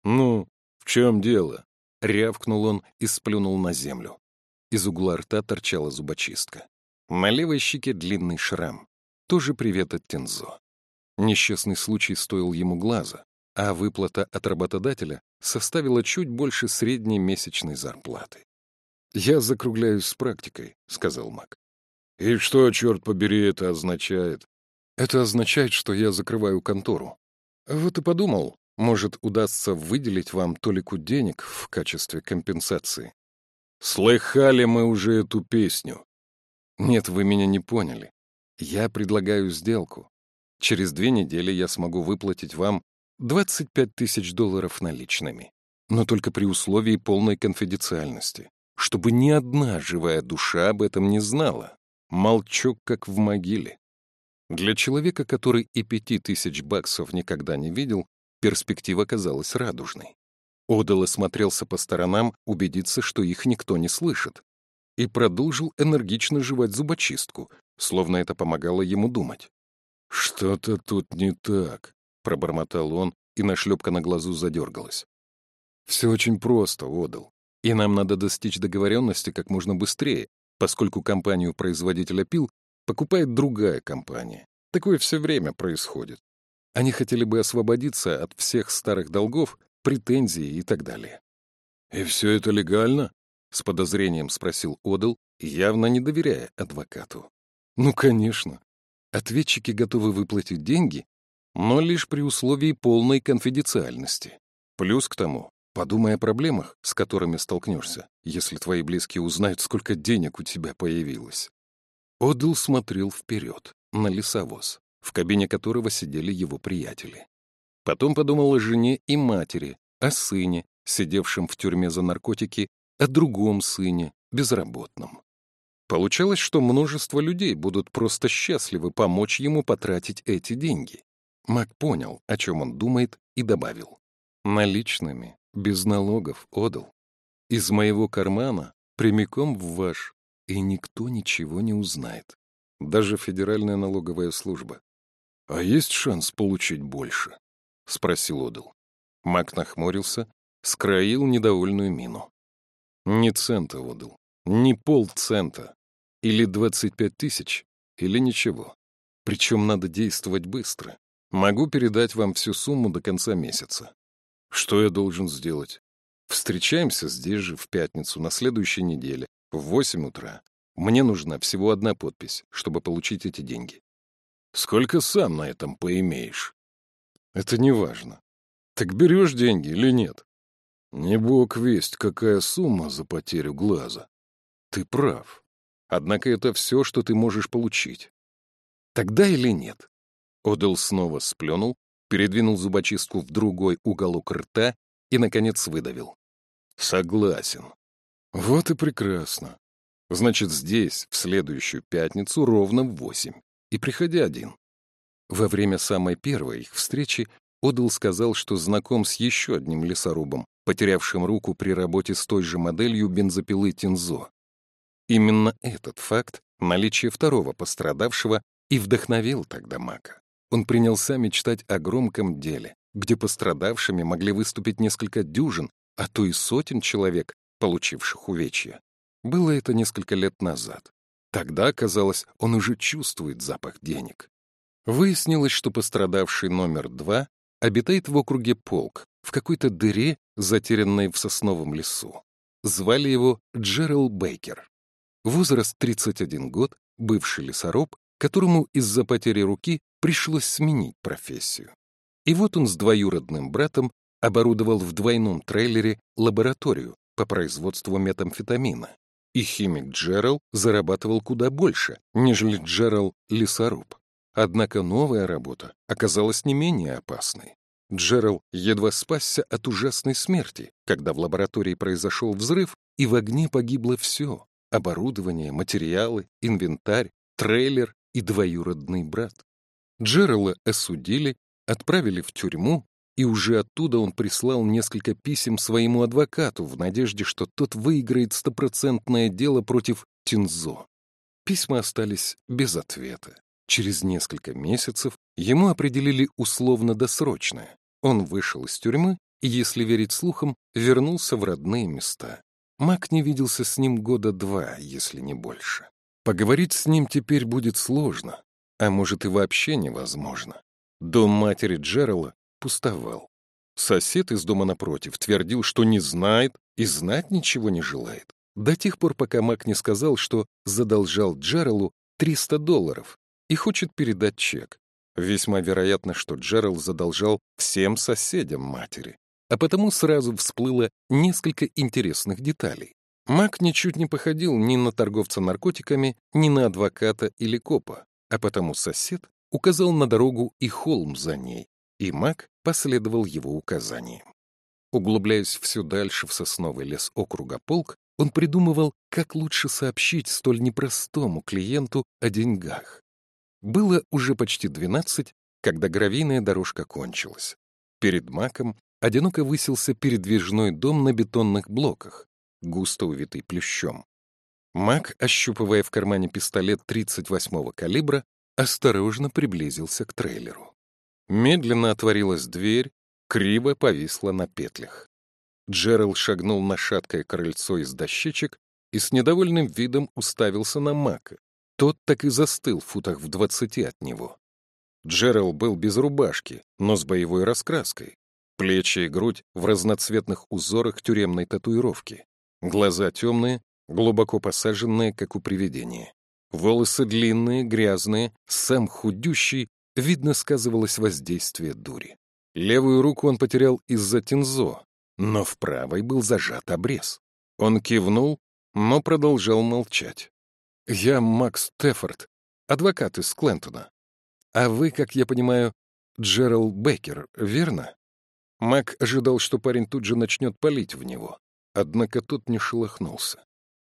«Ну, в чем дело?» — рявкнул он и сплюнул на землю. Из угла рта торчала зубочистка. На левой щеке длинный шрам. Тоже привет от Тензо. Несчастный случай стоил ему глаза, а выплата от работодателя составила чуть больше средней месячной зарплаты. «Я закругляюсь с практикой», — сказал Мак. «И что, черт побери, это означает?» «Это означает, что я закрываю контору. Вот и подумал, может, удастся выделить вам толику денег в качестве компенсации». «Слыхали мы уже эту песню», нет, вы меня не поняли. Я предлагаю сделку. Через две недели я смогу выплатить вам 25 тысяч долларов наличными, но только при условии полной конфиденциальности, чтобы ни одна живая душа об этом не знала. Молчок, как в могиле. Для человека, который и пяти тысяч баксов никогда не видел, перспектива казалась радужной. Одал осмотрелся по сторонам, убедиться, что их никто не слышит, и продолжил энергично жевать зубочистку, словно это помогало ему думать. «Что-то тут не так», — пробормотал он, и нашлепка на глазу задергалась. «Все очень просто, Одал, и нам надо достичь договоренности как можно быстрее, поскольку компанию-производителя пил покупает другая компания. Такое все время происходит. Они хотели бы освободиться от всех старых долгов, претензий и так далее. «И все это легально?» — с подозрением спросил Одел, явно не доверяя адвокату. «Ну, конечно. Ответчики готовы выплатить деньги, но лишь при условии полной конфиденциальности. Плюс к тому, подумай о проблемах, с которыми столкнешься, если твои близкие узнают, сколько денег у тебя появилось. Одл смотрел вперед, на лесовоз, в кабине которого сидели его приятели. Потом подумал о жене и матери, о сыне, сидевшем в тюрьме за наркотики, о другом сыне, безработном. Получалось, что множество людей будут просто счастливы помочь ему потратить эти деньги. Мак понял, о чем он думает, и добавил. Наличными, без налогов, отдал. Из моего кармана прямиком в ваш и никто ничего не узнает. Даже Федеральная налоговая служба. «А есть шанс получить больше?» — спросил Одел. Мак нахмурился, скроил недовольную мину. «Ни цента, Одел, ни полцента. Или двадцать пять тысяч, или ничего. Причем надо действовать быстро. Могу передать вам всю сумму до конца месяца. Что я должен сделать? Встречаемся здесь же в пятницу на следующей неделе в восемь утра. Мне нужна всего одна подпись, чтобы получить эти деньги. Сколько сам на этом поимеешь? Это не важно. Так берешь деньги или нет? Не бог весть, какая сумма за потерю глаза. Ты прав. Однако это все, что ты можешь получить. Тогда или нет? Одел снова сплюнул, передвинул зубочистку в другой уголок рта и, наконец, выдавил. Согласен. Вот и прекрасно. Значит, здесь, в следующую пятницу, ровно в восемь. И приходи один. Во время самой первой их встречи Одел сказал, что знаком с еще одним лесорубом, потерявшим руку при работе с той же моделью бензопилы Тинзо. Именно этот факт, наличие второго пострадавшего, и вдохновил тогда Мака. Он принялся мечтать о громком деле, где пострадавшими могли выступить несколько дюжин, а то и сотен человек, получивших увечья. Было это несколько лет назад. Тогда, казалось, он уже чувствует запах денег. Выяснилось, что пострадавший номер два обитает в округе Полк, в какой-то дыре, затерянной в сосновом лесу. Звали его Джерал Бейкер. Возраст 31 год, бывший лесоруб, которому из-за потери руки пришлось сменить профессию. И вот он с двоюродным братом оборудовал в двойном трейлере лабораторию по производству метамфетамина. И химик Джерал зарабатывал куда больше, нежели Джерал лесоруб. Однако новая работа оказалась не менее опасной. Джерал едва спасся от ужасной смерти, когда в лаборатории произошел взрыв, и в огне погибло все — оборудование, материалы, инвентарь, трейлер и двоюродный брат. Джерала осудили, отправили в тюрьму, и уже оттуда он прислал несколько писем своему адвокату в надежде, что тот выиграет стопроцентное дело против Тинзо. Письма остались без ответа. Через несколько месяцев ему определили условно-досрочное. Он вышел из тюрьмы и, если верить слухам, вернулся в родные места. Мак не виделся с ним года два, если не больше. Поговорить с ним теперь будет сложно, а может и вообще невозможно. Дом матери Джерала пустовал. Сосед из дома напротив твердил, что не знает и знать ничего не желает. До тех пор, пока Мак не сказал, что задолжал Джералу 300 долларов и хочет передать чек. Весьма вероятно, что Джерал задолжал всем соседям матери. А потому сразу всплыло несколько интересных деталей. Мак ничуть не походил ни на торговца наркотиками, ни на адвоката или копа, а потому сосед указал на дорогу и холм за ней, и Мак последовал его указаниям. Углубляясь все дальше в сосновый лес округа Полк, он придумывал, как лучше сообщить столь непростому клиенту о деньгах. Было уже почти двенадцать, когда гравийная дорожка кончилась. Перед маком одиноко высился передвижной дом на бетонных блоках, густо увитый плющом. Мак, ощупывая в кармане пистолет 38-го калибра, осторожно приблизился к трейлеру. Медленно отворилась дверь, криво повисла на петлях. Джеральд шагнул на шаткое крыльцо из дощечек и с недовольным видом уставился на Мака. Тот так и застыл в футах в двадцати от него. Джеральд был без рубашки, но с боевой раскраской. Плечи и грудь в разноцветных узорах тюремной татуировки. Глаза темные, глубоко посаженные, как у привидения. Волосы длинные, грязные, сам худющий, видно, сказывалось воздействие дури. Левую руку он потерял из-за тензо, но в правой был зажат обрез. Он кивнул, но продолжал молчать. «Я Макс Теффорд, адвокат из Клентона. А вы, как я понимаю, Джеральд Бейкер, верно?» Мак ожидал, что парень тут же начнет палить в него, однако тот не шелохнулся.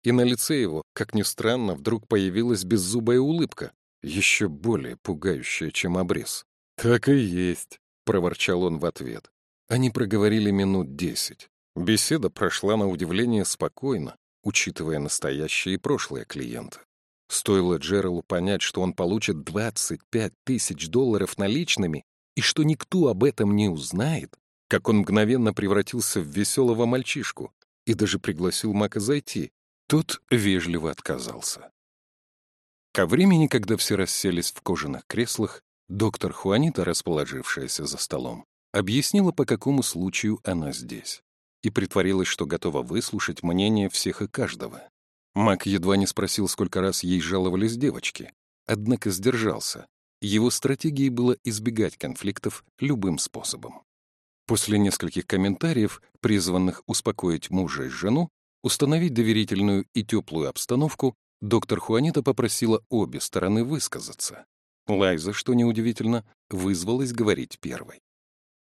И на лице его, как ни странно, вдруг появилась беззубая улыбка, еще более пугающая, чем обрез. «Так и есть», — проворчал он в ответ. Они проговорили минут десять. Беседа прошла на удивление спокойно, учитывая настоящее и прошлое клиента. Стоило Джералу понять, что он получит 25 тысяч долларов наличными и что никто об этом не узнает, как он мгновенно превратился в веселого мальчишку и даже пригласил Мака зайти. Тот вежливо отказался. Ко времени, когда все расселись в кожаных креслах, доктор Хуанита, расположившаяся за столом, объяснила, по какому случаю она здесь, и притворилась, что готова выслушать мнение всех и каждого. Мак едва не спросил, сколько раз ей жаловались девочки, однако сдержался. Его стратегией было избегать конфликтов любым способом. После нескольких комментариев, призванных успокоить мужа и жену, установить доверительную и теплую обстановку, доктор Хуанита попросила обе стороны высказаться. Лайза, что неудивительно, вызвалась говорить первой.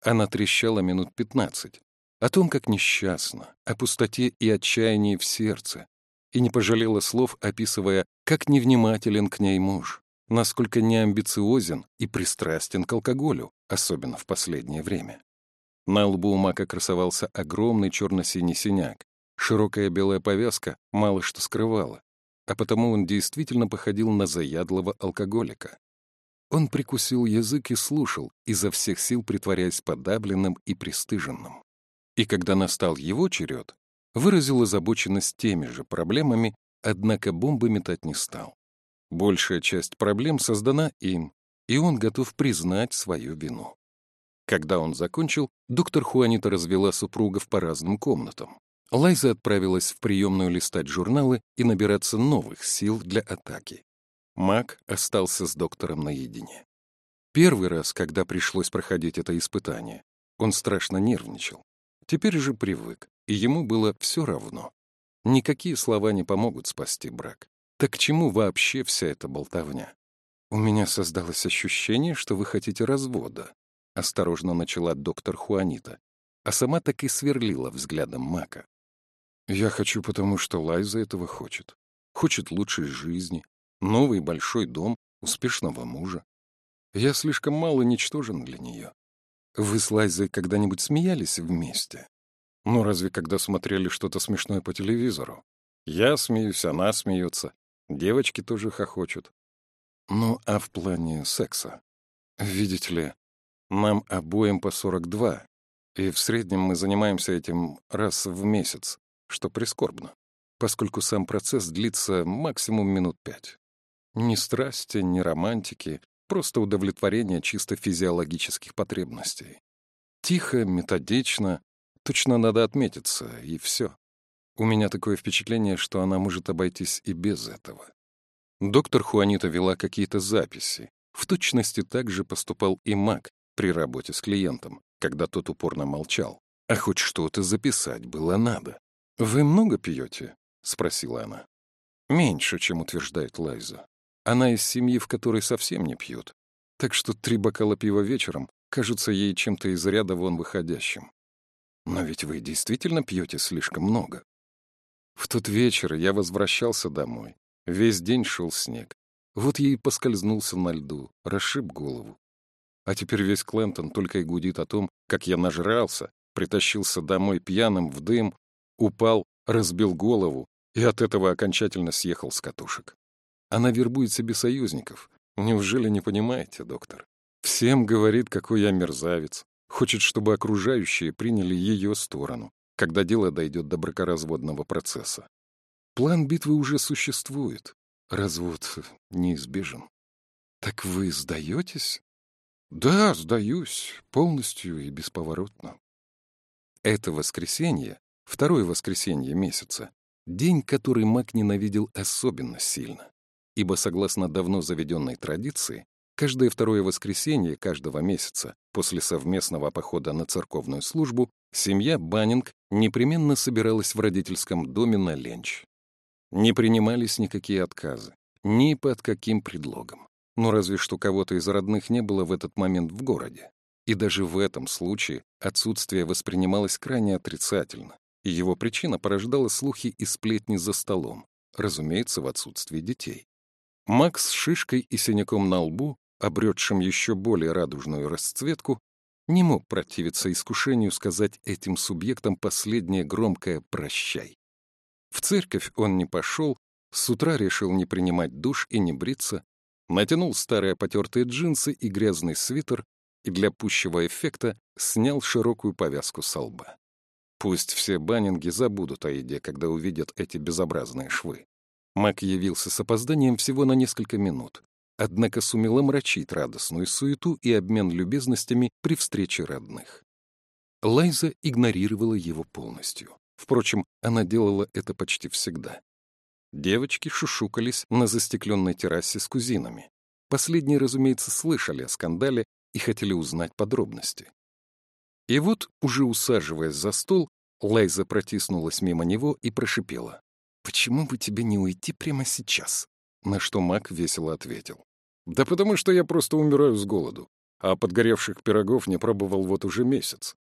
Она трещала минут пятнадцать. О том, как несчастна, о пустоте и отчаянии в сердце. И не пожалела слов, описывая, как невнимателен к ней муж, насколько неамбициозен и пристрастен к алкоголю, особенно в последнее время. На лбу у Мака красовался огромный черно-синий синяк. Широкая белая повязка мало что скрывала, а потому он действительно походил на заядлого алкоголика. Он прикусил язык и слушал, изо всех сил притворяясь подавленным и пристыженным. И когда настал его черед, выразил озабоченность теми же проблемами, однако бомбы метать не стал. Большая часть проблем создана им, и он готов признать свою вину. Когда он закончил, доктор Хуанита развела супругов по разным комнатам. Лайза отправилась в приемную листать журналы и набираться новых сил для атаки. Мак остался с доктором наедине. Первый раз, когда пришлось проходить это испытание, он страшно нервничал. Теперь же привык, и ему было все равно. Никакие слова не помогут спасти брак. Так к чему вообще вся эта болтовня? У меня создалось ощущение, что вы хотите развода, осторожно начала доктор Хуанита, а сама так и сверлила взглядом Мака. Я хочу, потому что Лайза этого хочет. Хочет лучшей жизни, Новый большой дом, успешного мужа. Я слишком мало ничтожен для нее. Вы с Лайзой когда-нибудь смеялись вместе? Ну, разве когда смотрели что-то смешное по телевизору? Я смеюсь, она смеется. Девочки тоже хохочут. Ну, а в плане секса? Видите ли, нам обоим по 42, и в среднем мы занимаемся этим раз в месяц, что прискорбно, поскольку сам процесс длится максимум минут пять. Ни страсти, ни романтики, просто удовлетворение чисто физиологических потребностей. Тихо, методично, точно надо отметиться, и все. У меня такое впечатление, что она может обойтись и без этого. Доктор Хуанита вела какие-то записи. В точности так же поступал и Мак при работе с клиентом, когда тот упорно молчал. А хоть что-то записать было надо. «Вы много пьете?» — спросила она. «Меньше, чем утверждает Лайза. Она из семьи, в которой совсем не пьют. Так что три бокала пива вечером кажутся ей чем-то из ряда вон выходящим. Но ведь вы действительно пьете слишком много. В тот вечер я возвращался домой. Весь день шел снег. Вот и поскользнулся на льду, расшиб голову. А теперь весь Клентон только и гудит о том, как я нажрался, притащился домой пьяным в дым, упал, разбил голову и от этого окончательно съехал с катушек. Она вербует себе союзников. Неужели не понимаете, доктор? Всем говорит, какой я мерзавец. Хочет, чтобы окружающие приняли ее сторону, когда дело дойдет до бракоразводного процесса. План битвы уже существует. Развод неизбежен. Так вы сдаетесь? Да, сдаюсь. Полностью и бесповоротно. Это воскресенье, второе воскресенье месяца, день, который Мак ненавидел особенно сильно, ибо, согласно давно заведенной традиции, каждое второе воскресенье каждого месяца после совместного похода на церковную службу семья Баннинг непременно собиралась в родительском доме на ленч. Не принимались никакие отказы, ни под каким предлогом. Но разве что кого-то из родных не было в этот момент в городе. И даже в этом случае отсутствие воспринималось крайне отрицательно, и его причина порождала слухи и сплетни за столом, разумеется, в отсутствии детей. Макс с шишкой и синяком на лбу, обретшим еще более радужную расцветку, не мог противиться искушению сказать этим субъектам последнее громкое «прощай». В церковь он не пошел, с утра решил не принимать душ и не бриться, натянул старые потертые джинсы и грязный свитер и для пущего эффекта снял широкую повязку со лба. Пусть все баннинги забудут о еде, когда увидят эти безобразные швы. Мак явился с опозданием всего на несколько минут, однако сумел омрачить радостную суету и обмен любезностями при встрече родных. Лайза игнорировала его полностью. Впрочем, она делала это почти всегда. Девочки шушукались на застекленной террасе с кузинами. Последние, разумеется, слышали о скандале и хотели узнать подробности. И вот, уже усаживаясь за стол, Лайза протиснулась мимо него и прошипела. «Почему бы тебе не уйти прямо сейчас?» На что Мак весело ответил. «Да потому что я просто умираю с голоду, а подгоревших пирогов не пробовал вот уже месяц».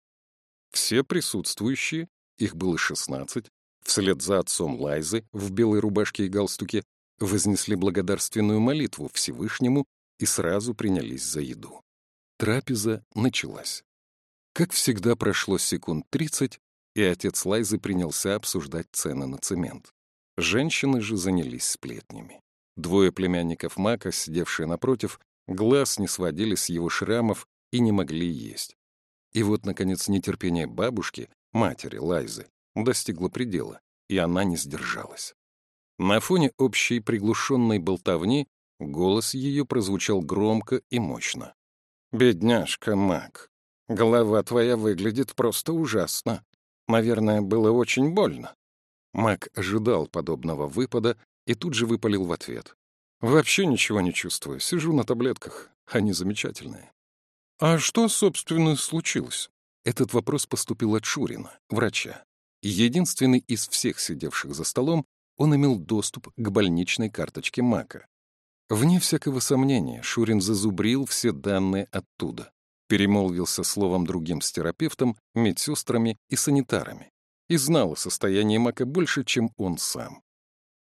Все присутствующие, их было шестнадцать, вслед за отцом Лайзы в белой рубашке и галстуке, вознесли благодарственную молитву Всевышнему и сразу принялись за еду. Трапеза началась. Как всегда, прошло секунд тридцать, и отец Лайзы принялся обсуждать цены на цемент. Женщины же занялись сплетнями. Двое племянников Мака, сидевшие напротив, глаз не сводили с его шрамов и не могли есть. И вот, наконец, нетерпение бабушки, матери Лайзы, достигло предела, и она не сдержалась. На фоне общей приглушенной болтовни голос ее прозвучал громко и мощно. «Бедняжка Мак, Голова твоя выглядит просто ужасно. Наверное, было очень больно». Мак ожидал подобного выпада и тут же выпалил в ответ. «Вообще ничего не чувствую. Сижу на таблетках. Они замечательные». «А что, собственно, случилось?» Этот вопрос поступил от Шурина, врача. Единственный из всех сидевших за столом, он имел доступ к больничной карточке Мака. Вне всякого сомнения, Шурин зазубрил все данные оттуда перемолвился словом другим с терапевтом, медсестрами и санитарами и знал о состоянии Мака больше, чем он сам.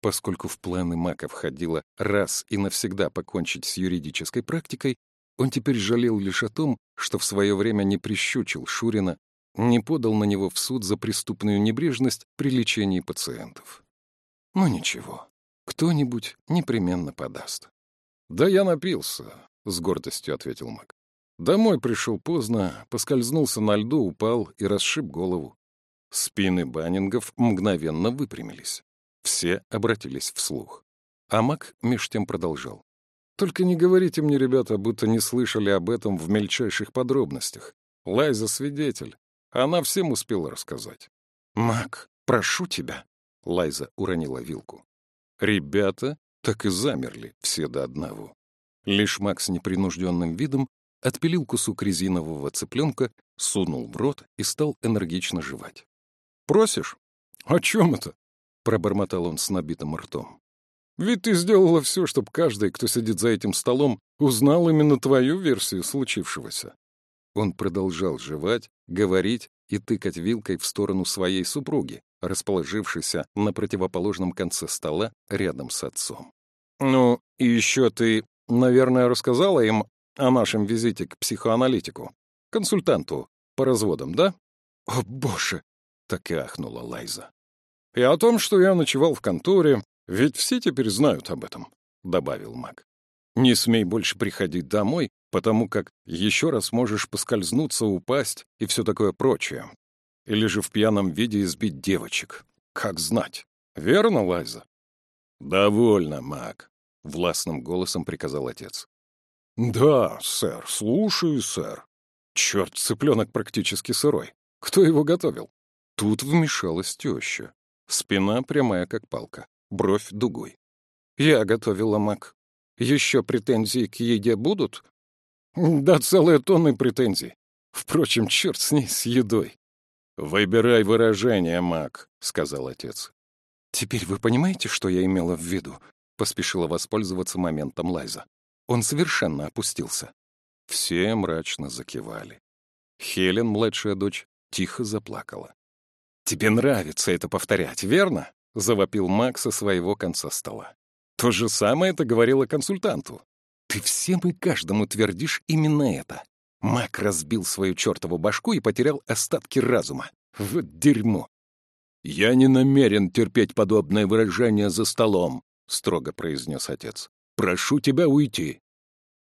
Поскольку в планы Мака входило раз и навсегда покончить с юридической практикой, он теперь жалел лишь о том, что в свое время не прищучил Шурина, не подал на него в суд за преступную небрежность при лечении пациентов. Но ну, ничего, кто-нибудь непременно подаст. «Да я напился», — с гордостью ответил Мак. Домой пришел поздно, поскользнулся на льду, упал и расшиб голову. Спины баннингов мгновенно выпрямились. Все обратились вслух. А Мак меж тем продолжал. «Только не говорите мне, ребята, будто не слышали об этом в мельчайших подробностях. Лайза свидетель. Она всем успела рассказать». «Мак, прошу тебя!» Лайза уронила вилку. Ребята так и замерли все до одного. Лишь Мак с непринужденным видом отпилил кусок резинового цыпленка, сунул в рот и стал энергично жевать. «Просишь? О чем это?» — пробормотал он с набитым ртом. «Ведь ты сделала все, чтобы каждый, кто сидит за этим столом, узнал именно твою версию случившегося». Он продолжал жевать, говорить и тыкать вилкой в сторону своей супруги, расположившейся на противоположном конце стола рядом с отцом. «Ну, и еще ты, наверное, рассказала им о нашем визите к психоаналитику, консультанту по разводам, да?» «О, боже!» — так и ахнула Лайза. «И о том, что я ночевал в конторе, ведь все теперь знают об этом», — добавил Мак. «Не смей больше приходить домой, потому как еще раз можешь поскользнуться, упасть и все такое прочее. Или же в пьяном виде избить девочек. Как знать. Верно, Лайза?» «Довольно, Мак», — властным голосом приказал отец. «Да, сэр, слушаю, сэр. Черт, цыпленок практически сырой. Кто его готовил?» Тут вмешалась теща. Спина прямая, как палка, бровь дугой. «Я готовила, Мак. Еще претензии к еде будут?» «Да целые тонны претензий. Впрочем, черт с ней, с едой». «Выбирай выражение, Мак», — сказал отец. «Теперь вы понимаете, что я имела в виду?» — поспешила воспользоваться моментом Лайза. Он совершенно опустился. Все мрачно закивали. Хелен, младшая дочь, тихо заплакала. «Тебе нравится это повторять, верно?» — завопил Макс со своего конца стола. «То же самое это говорила консультанту. Ты всем и каждому твердишь именно это. Мак разбил свою чертову башку и потерял остатки разума. Вот дерьмо!» «Я не намерен терпеть подобное выражение за столом», — строго произнес отец. «Прошу тебя уйти».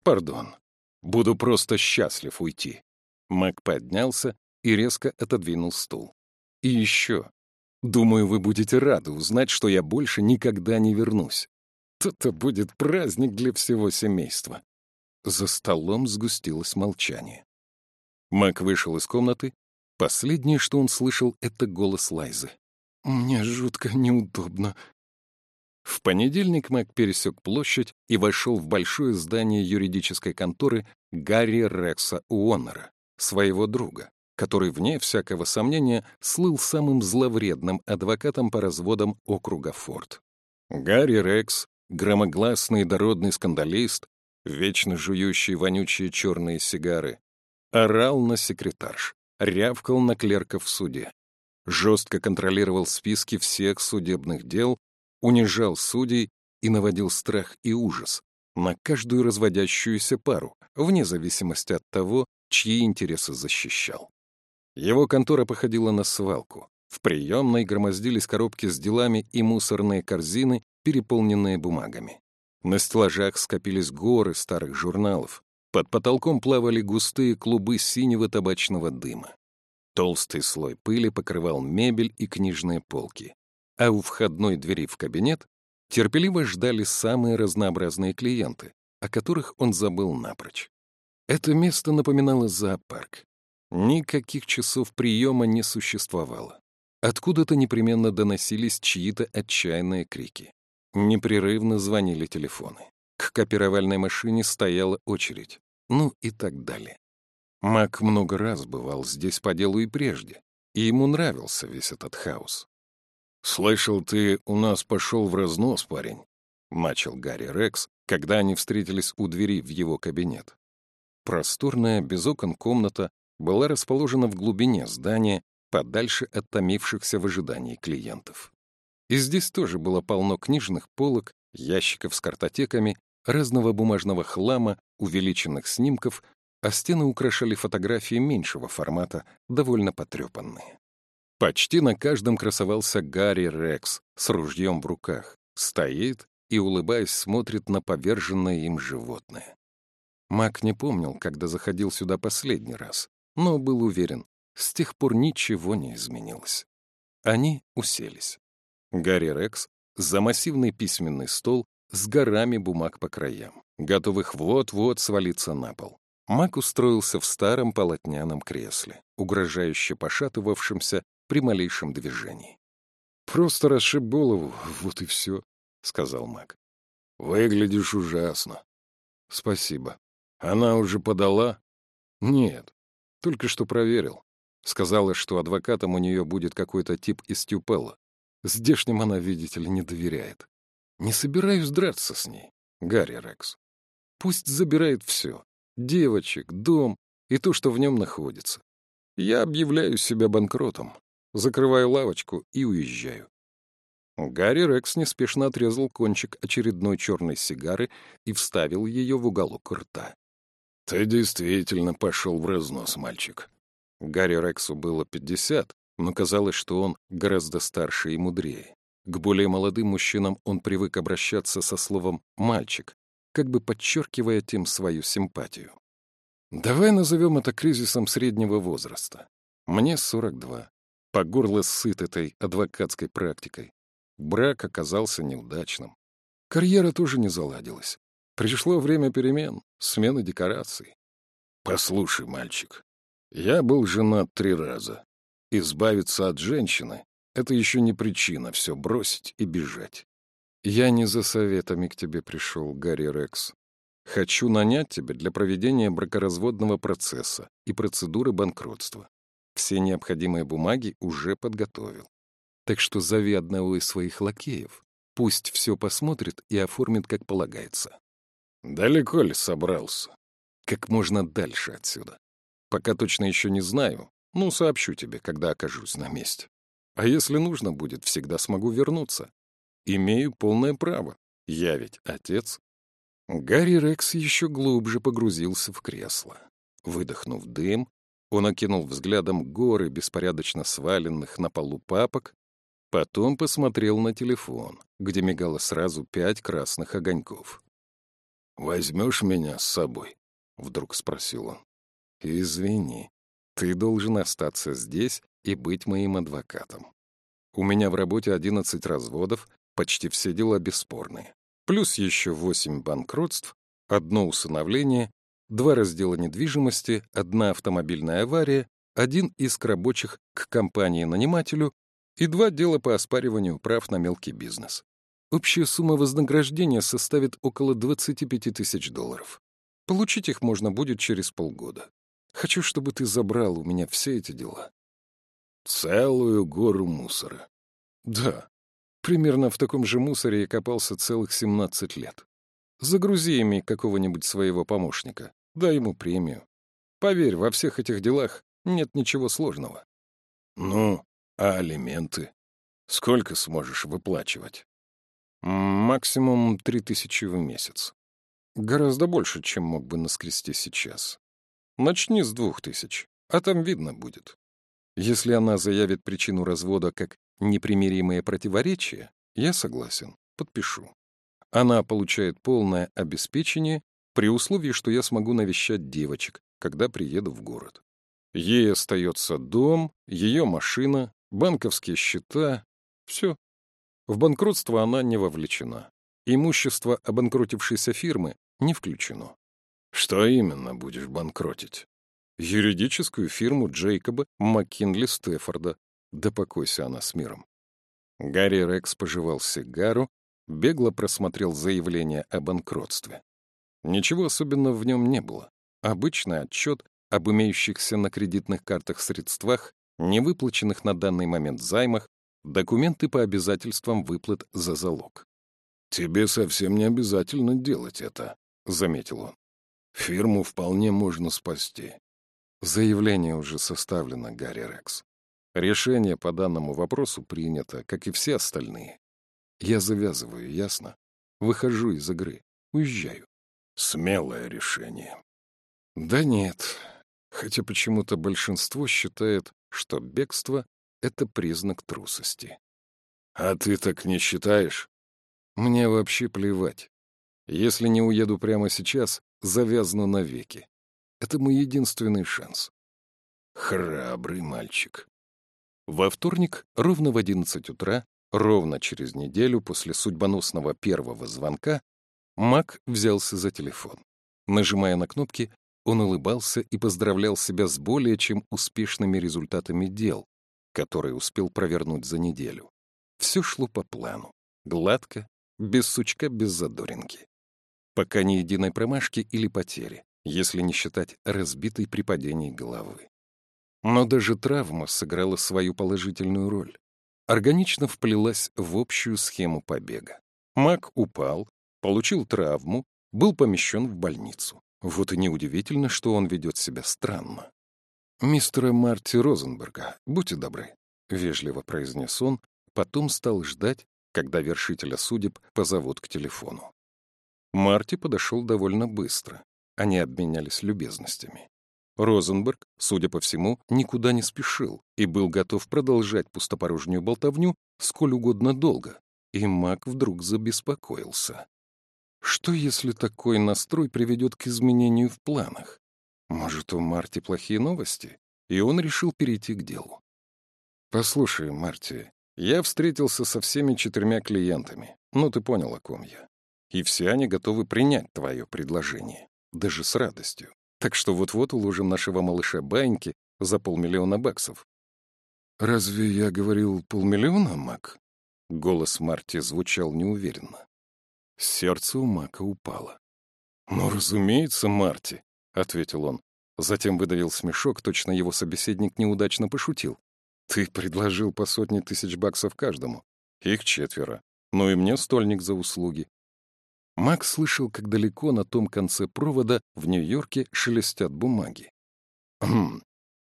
«Пардон. Буду просто счастлив уйти». Мак поднялся и резко отодвинул стул. И еще. Думаю, вы будете рады узнать, что я больше никогда не вернусь. То-то будет праздник для всего семейства. За столом сгустилось молчание. Мак вышел из комнаты. Последнее, что он слышал, — это голос Лайзы. «Мне жутко неудобно». В понедельник Мак пересек площадь и вошел в большое здание юридической конторы Гарри Рекса Уоннера, своего друга который, вне всякого сомнения, слыл самым зловредным адвокатом по разводам округа Форд. Гарри Рекс, громогласный дородный скандалист, вечно жующий вонючие черные сигары, орал на секретарш, рявкал на клерков в суде, жестко контролировал списки всех судебных дел, унижал судей и наводил страх и ужас на каждую разводящуюся пару, вне зависимости от того, чьи интересы защищал. Его контора походила на свалку. В приемной громоздились коробки с делами и мусорные корзины, переполненные бумагами. На стеллажах скопились горы старых журналов. Под потолком плавали густые клубы синего табачного дыма. Толстый слой пыли покрывал мебель и книжные полки. А у входной двери в кабинет терпеливо ждали самые разнообразные клиенты, о которых он забыл напрочь. Это место напоминало зоопарк. Никаких часов приема не существовало. Откуда-то непременно доносились чьи-то отчаянные крики. Непрерывно звонили телефоны. К копировальной машине стояла очередь. Ну и так далее. Мак много раз бывал здесь по делу и прежде, и ему нравился весь этот хаос. «Слышал, ты у нас пошел в разнос, парень», — начал Гарри Рекс, когда они встретились у двери в его кабинет. Просторная, без окон комната была расположена в глубине здания, подальше от томившихся в ожидании клиентов. И здесь тоже было полно книжных полок, ящиков с картотеками, разного бумажного хлама, увеличенных снимков, а стены украшали фотографии меньшего формата, довольно потрепанные. Почти на каждом красовался Гарри Рекс с ружьем в руках, стоит и, улыбаясь, смотрит на поверженное им животное. Мак не помнил, когда заходил сюда последний раз, но был уверен, с тех пор ничего не изменилось. Они уселись. Гарри Рекс за массивный письменный стол с горами бумаг по краям, готовых вот-вот свалиться на пол. Мак устроился в старом полотняном кресле, угрожающе пошатывавшемся при малейшем движении. «Просто расшиб голову, вот и все», — сказал Мак. «Выглядишь ужасно». «Спасибо. Она уже подала?» «Нет. Только что проверил. Сказала, что адвокатом у нее будет какой-то тип из Тюпелла. Здешним она, видите ли, не доверяет. Не собираюсь драться с ней, Гарри Рекс. Пусть забирает все. Девочек, дом, и то, что в нем находится. Я объявляю себя банкротом, закрываю лавочку и уезжаю. Гарри Рекс неспешно отрезал кончик очередной черной сигары и вставил ее в уголок рта. «Ты действительно пошел в разнос, мальчик». Гарри Рексу было пятьдесят, но казалось, что он гораздо старше и мудрее. К более молодым мужчинам он привык обращаться со словом «мальчик», как бы подчеркивая тем свою симпатию. Давай назовем это кризисом среднего возраста. Мне 42. По горло сыт этой адвокатской практикой. Брак оказался неудачным. Карьера тоже не заладилась. Пришло время перемен, смены декораций. Послушай, мальчик, я был женат три раза. Избавиться от женщины — это еще не причина все бросить и бежать. Я не за советами к тебе пришел, Гарри Рекс. Хочу нанять тебя для проведения бракоразводного процесса и процедуры банкротства. Все необходимые бумаги уже подготовил. Так что зови одного из своих лакеев. Пусть все посмотрит и оформит, как полагается. Далеко ли собрался? Как можно дальше отсюда. Пока точно еще не знаю, ну, сообщу тебе, когда окажусь на месте. А если нужно будет, всегда смогу вернуться. Имею полное право. Я ведь отец. Гарри Рекс еще глубже погрузился в кресло. Выдохнув дым, он окинул взглядом горы беспорядочно сваленных на полу папок, потом посмотрел на телефон, где мигало сразу пять красных огоньков. «Возьмешь меня с собой?» — вдруг спросил он. «Извини, ты должен остаться здесь и быть моим адвокатом. У меня в работе одиннадцать разводов, Почти все дела бесспорные. Плюс еще восемь банкротств, одно усыновление, два раздела недвижимости, одна автомобильная авария, один иск рабочих к компании-нанимателю и два дела по оспариванию прав на мелкий бизнес. Общая сумма вознаграждения составит около 25 тысяч долларов. Получить их можно будет через полгода. Хочу, чтобы ты забрал у меня все эти дела. Целую гору мусора. Да, Примерно в таком же мусоре я копался целых 17 лет. Загрузи ими какого-нибудь своего помощника, дай ему премию. Поверь, во всех этих делах нет ничего сложного. Ну, а алименты? Сколько сможешь выплачивать? Максимум три тысячи в месяц. Гораздо больше, чем мог бы наскрести сейчас. Начни с двух тысяч, а там видно будет. Если она заявит причину развода как непримиримые противоречия, я согласен, подпишу. Она получает полное обеспечение при условии, что я смогу навещать девочек, когда приеду в город. Ей остается дом, ее машина, банковские счета. Все. В банкротство она не вовлечена. Имущество обанкротившейся фирмы не включено. Что именно будешь банкротить? Юридическую фирму Джейкоба Маккинли Стефорда, да покойся она с миром. Гарри Рекс пожевал сигару, бегло просмотрел заявление о банкротстве. Ничего особенного в нем не было. Обычный отчет об имеющихся на кредитных картах средствах, невыплаченных на данный момент займах, документы по обязательствам выплат за залог. «Тебе совсем не обязательно делать это», — заметил он. «Фирму вполне можно спасти». Заявление уже составлено, Гарри Рекс. Решение по данному вопросу принято, как и все остальные. Я завязываю, ясно? Выхожу из игры, уезжаю. Смелое решение. Да нет, хотя почему-то большинство считает, что бегство — это признак трусости. А ты так не считаешь? Мне вообще плевать. Если не уеду прямо сейчас, завязну навеки. Это мой единственный шанс. Храбрый мальчик. Во вторник, ровно в 11 утра, ровно через неделю после судьбоносного первого звонка, Мак взялся за телефон. Нажимая на кнопки, он улыбался и поздравлял себя с более чем успешными результатами дел, которые успел провернуть за неделю. Все шло по плану. Гладко, без сучка, без задоринки. Пока ни единой промашки или потери, если не считать разбитой при падении головы. Но даже травма сыграла свою положительную роль. Органично вплелась в общую схему побега. Мак упал, получил травму, был помещен в больницу. Вот и неудивительно, что он ведет себя странно. «Мистера Марти Розенберга, будьте добры», — вежливо произнес он, потом стал ждать, когда вершителя судеб позовут к телефону. Марти подошел довольно быстро. Они обменялись любезностями. Розенберг, судя по всему, никуда не спешил и был готов продолжать пустопорожнюю болтовню сколь угодно долго. И маг вдруг забеспокоился. Что, если такой настрой приведет к изменению в планах? Может, у Марти плохие новости? И он решил перейти к делу. «Послушай, Марти, я встретился со всеми четырьмя клиентами. Ну, ты понял, о ком я. И все они готовы принять твое предложение. Даже с радостью. Так что вот-вот уложим нашего малыша Баньки за полмиллиона баксов. «Разве я говорил полмиллиона, Мак?» Голос Марти звучал неуверенно. Сердце у Мака упало. «Ну, разумеется, Марти», — ответил он. Затем выдавил смешок, точно его собеседник неудачно пошутил. «Ты предложил по сотне тысяч баксов каждому. Их четверо. Ну и мне стольник за услуги. Мак слышал, как далеко на том конце провода в Нью-Йорке шелестят бумаги. «Хм,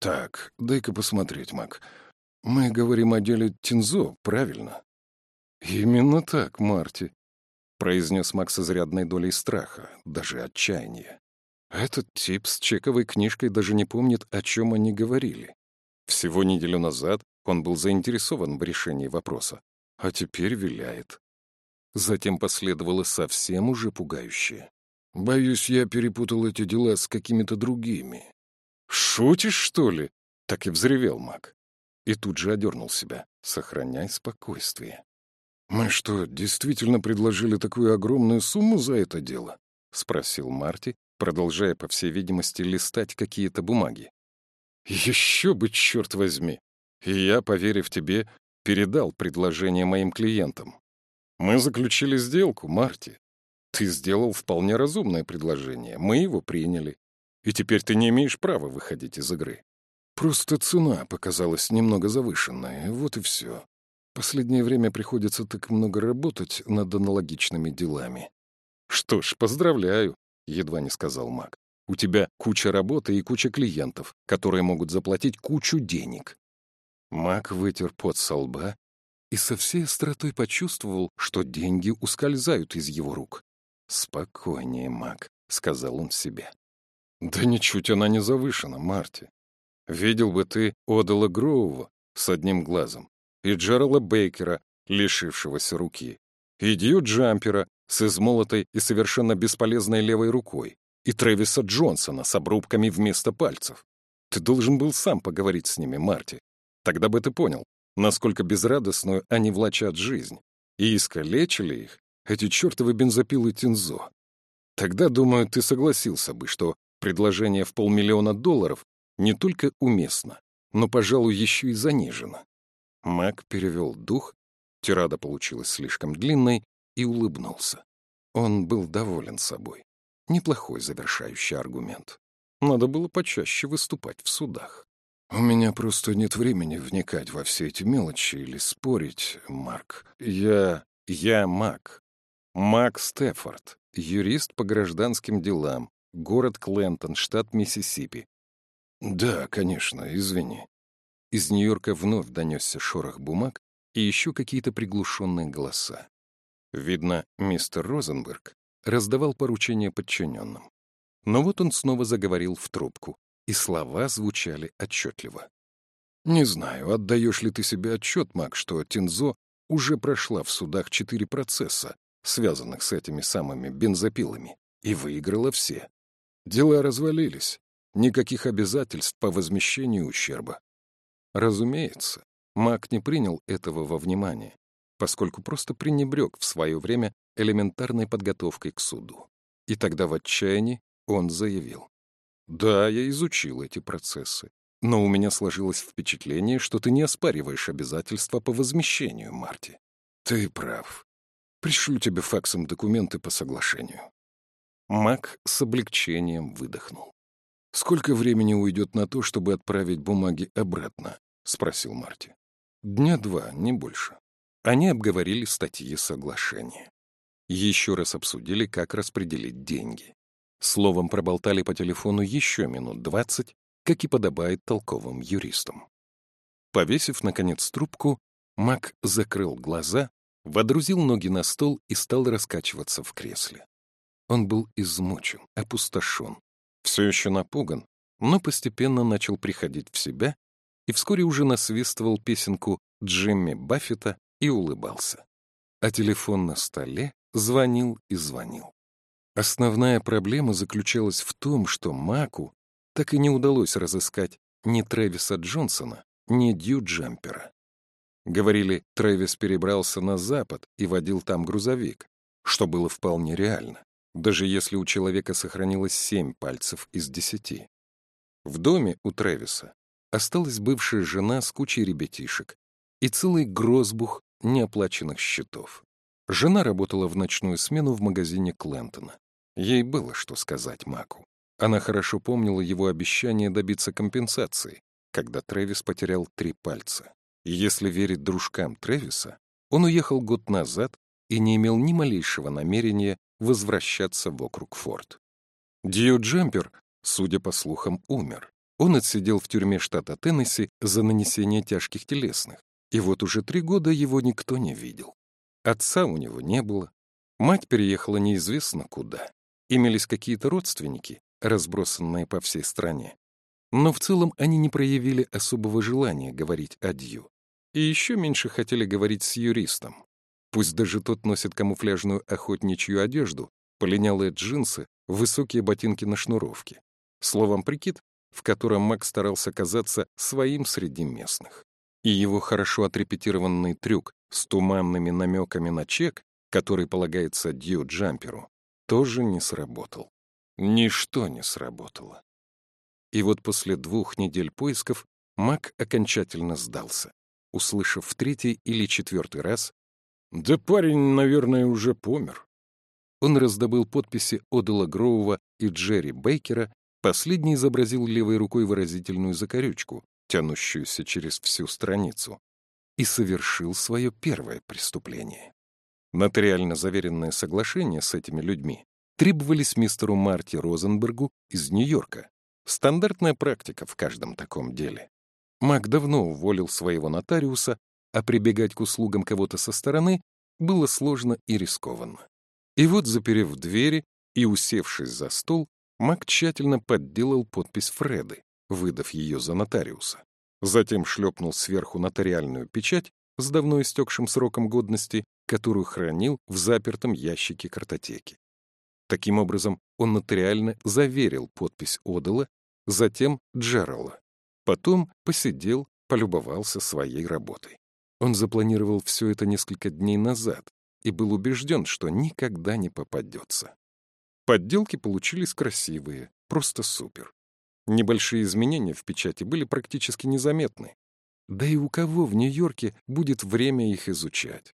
так, дай-ка посмотреть, Мак. Мы говорим о деле Тинзо, правильно?» «Именно так, Марти», — произнес Мак с изрядной долей страха, даже отчаяния. «Этот тип с чековой книжкой даже не помнит, о чем они говорили. Всего неделю назад он был заинтересован в решении вопроса, а теперь виляет. Затем последовало совсем уже пугающее. «Боюсь, я перепутал эти дела с какими-то другими». «Шутишь, что ли?» — так и взревел маг. И тут же одернул себя. «Сохраняй спокойствие». «Мы что, действительно предложили такую огромную сумму за это дело?» — спросил Марти, продолжая, по всей видимости, листать какие-то бумаги. «Еще бы, черт возьми! И я, поверив тебе, передал предложение моим клиентам. Мы заключили сделку, Марти. Ты сделал вполне разумное предложение. Мы его приняли. И теперь ты не имеешь права выходить из игры. Просто цена показалась немного завышенная, вот и все. Последнее время приходится так много работать над аналогичными делами. Что ж, поздравляю, едва не сказал Мак. У тебя куча работы и куча клиентов, которые могут заплатить кучу денег. Мак вытер пот со лба и со всей остротой почувствовал, что деньги ускользают из его рук. «Спокойнее, Мак», — сказал он себе. «Да ничуть она не завышена, Марти. Видел бы ты Одала Гроува с одним глазом и Джерала Бейкера, лишившегося руки, и Дью Джампера с измолотой и совершенно бесполезной левой рукой, и Трэвиса Джонсона с обрубками вместо пальцев. Ты должен был сам поговорить с ними, Марти. Тогда бы ты понял, насколько безрадостную они влачат жизнь, и искалечили их эти чертовы бензопилы Тинзо. Тогда, думаю, ты согласился бы, что предложение в полмиллиона долларов не только уместно, но, пожалуй, еще и занижено. Мак перевел дух, тирада получилась слишком длинной, и улыбнулся. Он был доволен собой. Неплохой завершающий аргумент. Надо было почаще выступать в судах. «У меня просто нет времени вникать во все эти мелочи или спорить, Марк. Я... я Мак. Мак Стефорд, юрист по гражданским делам, город Клентон, штат Миссисипи. Да, конечно, извини». Из Нью-Йорка вновь донесся шорох бумаг и еще какие-то приглушенные голоса. Видно, мистер Розенберг раздавал поручения подчиненным. Но вот он снова заговорил в трубку и слова звучали отчетливо. «Не знаю, отдаешь ли ты себе отчет, Мак, что Тинзо уже прошла в судах четыре процесса, связанных с этими самыми бензопилами, и выиграла все. Дела развалились, никаких обязательств по возмещению ущерба. Разумеется, Мак не принял этого во внимание, поскольку просто пренебрег в свое время элементарной подготовкой к суду. И тогда в отчаянии он заявил. Да, я изучил эти процессы. Но у меня сложилось впечатление, что ты не оспариваешь обязательства по возмещению, Марти. Ты прав. Пришлю тебе факсом документы по соглашению. Мак с облегчением выдохнул. «Сколько времени уйдет на то, чтобы отправить бумаги обратно?» — спросил Марти. «Дня два, не больше». Они обговорили статьи соглашения. Еще раз обсудили, как распределить деньги. Словом, проболтали по телефону еще минут двадцать, как и подобает толковым юристам. Повесив, наконец, трубку, Мак закрыл глаза, водрузил ноги на стол и стал раскачиваться в кресле. Он был измучен, опустошен, все еще напуган, но постепенно начал приходить в себя и вскоре уже насвистывал песенку Джимми Баффета и улыбался. А телефон на столе звонил и звонил. Основная проблема заключалась в том, что Маку так и не удалось разыскать ни Трэвиса Джонсона, ни Дью Джампера. Говорили, Трэвис перебрался на запад и водил там грузовик, что было вполне реально, даже если у человека сохранилось семь пальцев из десяти. В доме у Трэвиса осталась бывшая жена с кучей ребятишек и целый грозбух неоплаченных счетов. Жена работала в ночную смену в магазине Клентона. Ей было что сказать Маку. Она хорошо помнила его обещание добиться компенсации, когда Трэвис потерял три пальца. Если верить дружкам Трэвиса, он уехал год назад и не имел ни малейшего намерения возвращаться в округ Форт. Дью Джампер, судя по слухам, умер. Он отсидел в тюрьме штата Теннесси за нанесение тяжких телесных, и вот уже три года его никто не видел. Отца у него не было, мать переехала неизвестно куда. Имелись какие-то родственники, разбросанные по всей стране. Но в целом они не проявили особого желания говорить о Дью. И еще меньше хотели говорить с юристом. Пусть даже тот носит камуфляжную охотничью одежду, полинялые джинсы, высокие ботинки на шнуровке. Словом, прикид, в котором Мак старался казаться своим среди местных. И его хорошо отрепетированный трюк с туманными намеками на чек, который полагается Дью Джамперу, тоже не сработал. Ничто не сработало. И вот после двух недель поисков Мак окончательно сдался, услышав в третий или четвертый раз «Да парень, наверное, уже помер». Он раздобыл подписи Одела Гроува и Джерри Бейкера Последний изобразил левой рукой выразительную закорючку, тянущуюся через всю страницу, и совершил свое первое преступление. Нотариально заверенное соглашение с этими людьми требовались мистеру Марти Розенбергу из Нью-Йорка. Стандартная практика в каждом таком деле. Мак давно уволил своего нотариуса, а прибегать к услугам кого-то со стороны было сложно и рискованно. И вот, заперев двери и усевшись за стол, Мак тщательно подделал подпись Фреды, выдав ее за нотариуса. Затем шлепнул сверху нотариальную печать с давно истекшим сроком годности, которую хранил в запертом ящике картотеки. Таким образом, он нотариально заверил подпись Одела, затем Джерала. Потом посидел, полюбовался своей работой. Он запланировал все это несколько дней назад и был убежден, что никогда не попадется. Подделки получились красивые, просто супер. Небольшие изменения в печати были практически незаметны. Да и у кого в Нью-Йорке будет время их изучать?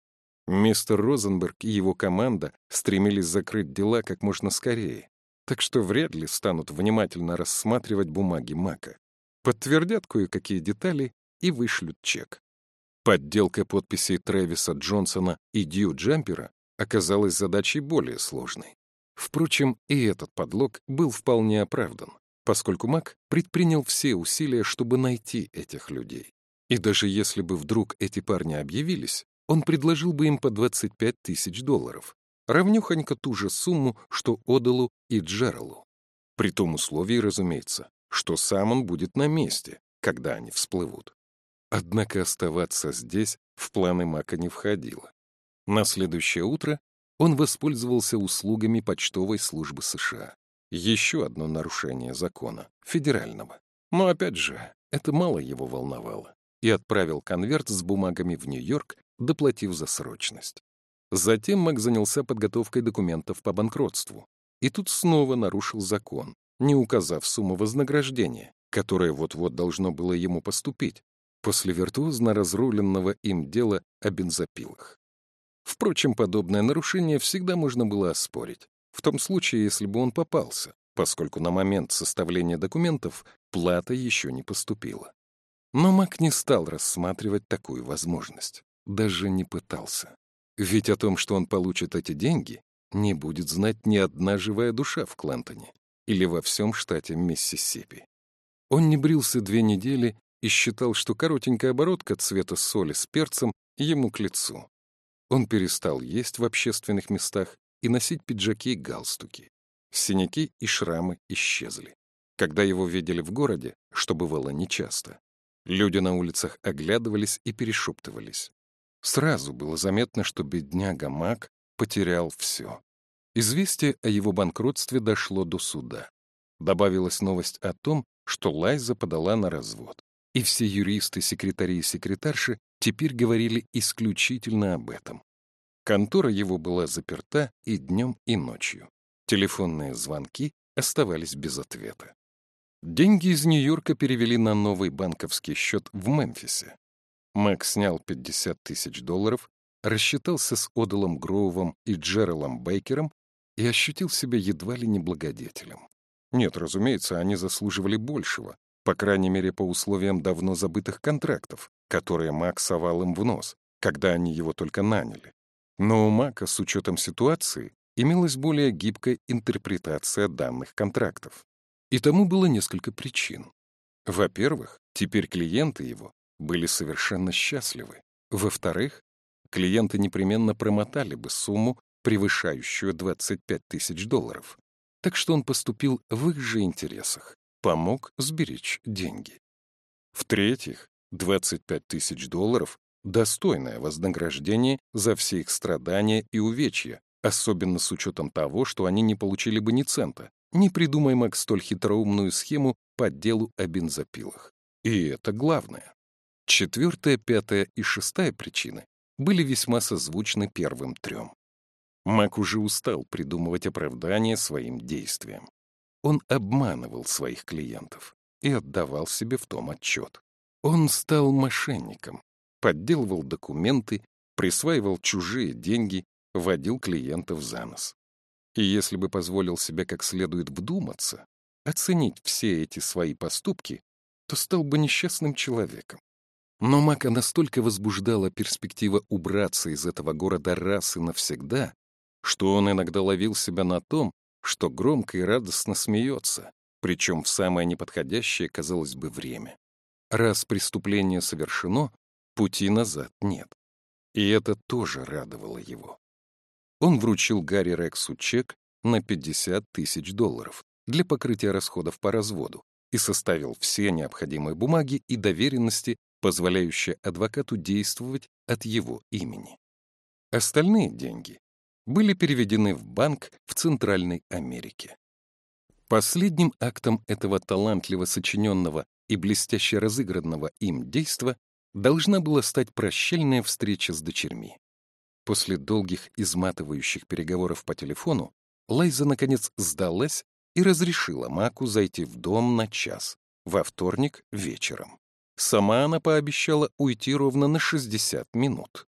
Мистер Розенберг и его команда стремились закрыть дела как можно скорее, так что вряд ли станут внимательно рассматривать бумаги Мака. Подтвердят кое-какие детали и вышлют чек. Подделка подписей Трэвиса Джонсона и Дью Джампера оказалась задачей более сложной. Впрочем, и этот подлог был вполне оправдан, поскольку Мак предпринял все усилия, чтобы найти этих людей. И даже если бы вдруг эти парни объявились, он предложил бы им по 25 тысяч долларов, равнюхонько ту же сумму, что Одалу и Джералу. При том условии, разумеется, что сам он будет на месте, когда они всплывут. Однако оставаться здесь в планы Мака не входило. На следующее утро он воспользовался услугами почтовой службы США. Еще одно нарушение закона, федерального. Но опять же, это мало его волновало. И отправил конверт с бумагами в Нью-Йорк, доплатив за срочность. Затем Мак занялся подготовкой документов по банкротству. И тут снова нарушил закон, не указав сумму вознаграждения, которое вот-вот должно было ему поступить, после виртуозно разруленного им дела о бензопилах. Впрочем, подобное нарушение всегда можно было оспорить, в том случае, если бы он попался, поскольку на момент составления документов плата еще не поступила. Но Мак не стал рассматривать такую возможность, даже не пытался. Ведь о том, что он получит эти деньги, не будет знать ни одна живая душа в Клентоне или во всем штате Миссисипи. Он не брился две недели и считал, что коротенькая оборотка цвета соли с перцем ему к лицу. Он перестал есть в общественных местах и носить пиджаки и галстуки. Синяки и шрамы исчезли. Когда его видели в городе, что бывало нечасто, люди на улицах оглядывались и перешептывались. Сразу было заметно, что бедняга Мак потерял все. Известие о его банкротстве дошло до суда. Добавилась новость о том, что Лайза подала на развод. И все юристы, секретари и секретарши теперь говорили исключительно об этом. Контора его была заперта и днем, и ночью. Телефонные звонки оставались без ответа. Деньги из Нью-Йорка перевели на новый банковский счет в Мемфисе. Мэг снял 50 тысяч долларов, рассчитался с Одалом Гроувом и Джералом Бейкером и ощутил себя едва ли не благодетелем. Нет, разумеется, они заслуживали большего, по крайней мере, по условиям давно забытых контрактов, которые Мак совал им в нос, когда они его только наняли. Но у Мака, с учетом ситуации, имелась более гибкая интерпретация данных контрактов. И тому было несколько причин. Во-первых, теперь клиенты его были совершенно счастливы. Во-вторых, клиенты непременно промотали бы сумму, превышающую 25 тысяч долларов. Так что он поступил в их же интересах, помог сберечь деньги. В-третьих, 25 тысяч долларов — достойное вознаграждение за все их страдания и увечья, особенно с учетом того, что они не получили бы ни цента, не придумай, Мак, столь хитроумную схему по делу о бензопилах. И это главное. Четвертая, пятая и шестая причины были весьма созвучны первым трем. Мак уже устал придумывать оправдания своим действиям. Он обманывал своих клиентов и отдавал себе в том отчет. Он стал мошенником, подделывал документы, присваивал чужие деньги, водил клиентов за нос. И если бы позволил себе как следует вдуматься, оценить все эти свои поступки, то стал бы несчастным человеком. Но Мака настолько возбуждала перспектива убраться из этого города раз и навсегда, что он иногда ловил себя на том, что громко и радостно смеется, причем в самое неподходящее, казалось бы, время. Раз преступление совершено, пути назад нет. И это тоже радовало его. Он вручил Гарри Рексу чек на 50 тысяч долларов для покрытия расходов по разводу и составил все необходимые бумаги и доверенности позволяющая адвокату действовать от его имени. Остальные деньги были переведены в банк в Центральной Америке. Последним актом этого талантливо сочиненного и блестяще разыгранного им действа должна была стать прощальная встреча с дочерьми. После долгих изматывающих переговоров по телефону Лайза, наконец, сдалась и разрешила Маку зайти в дом на час, во вторник вечером. Сама она пообещала уйти ровно на 60 минут.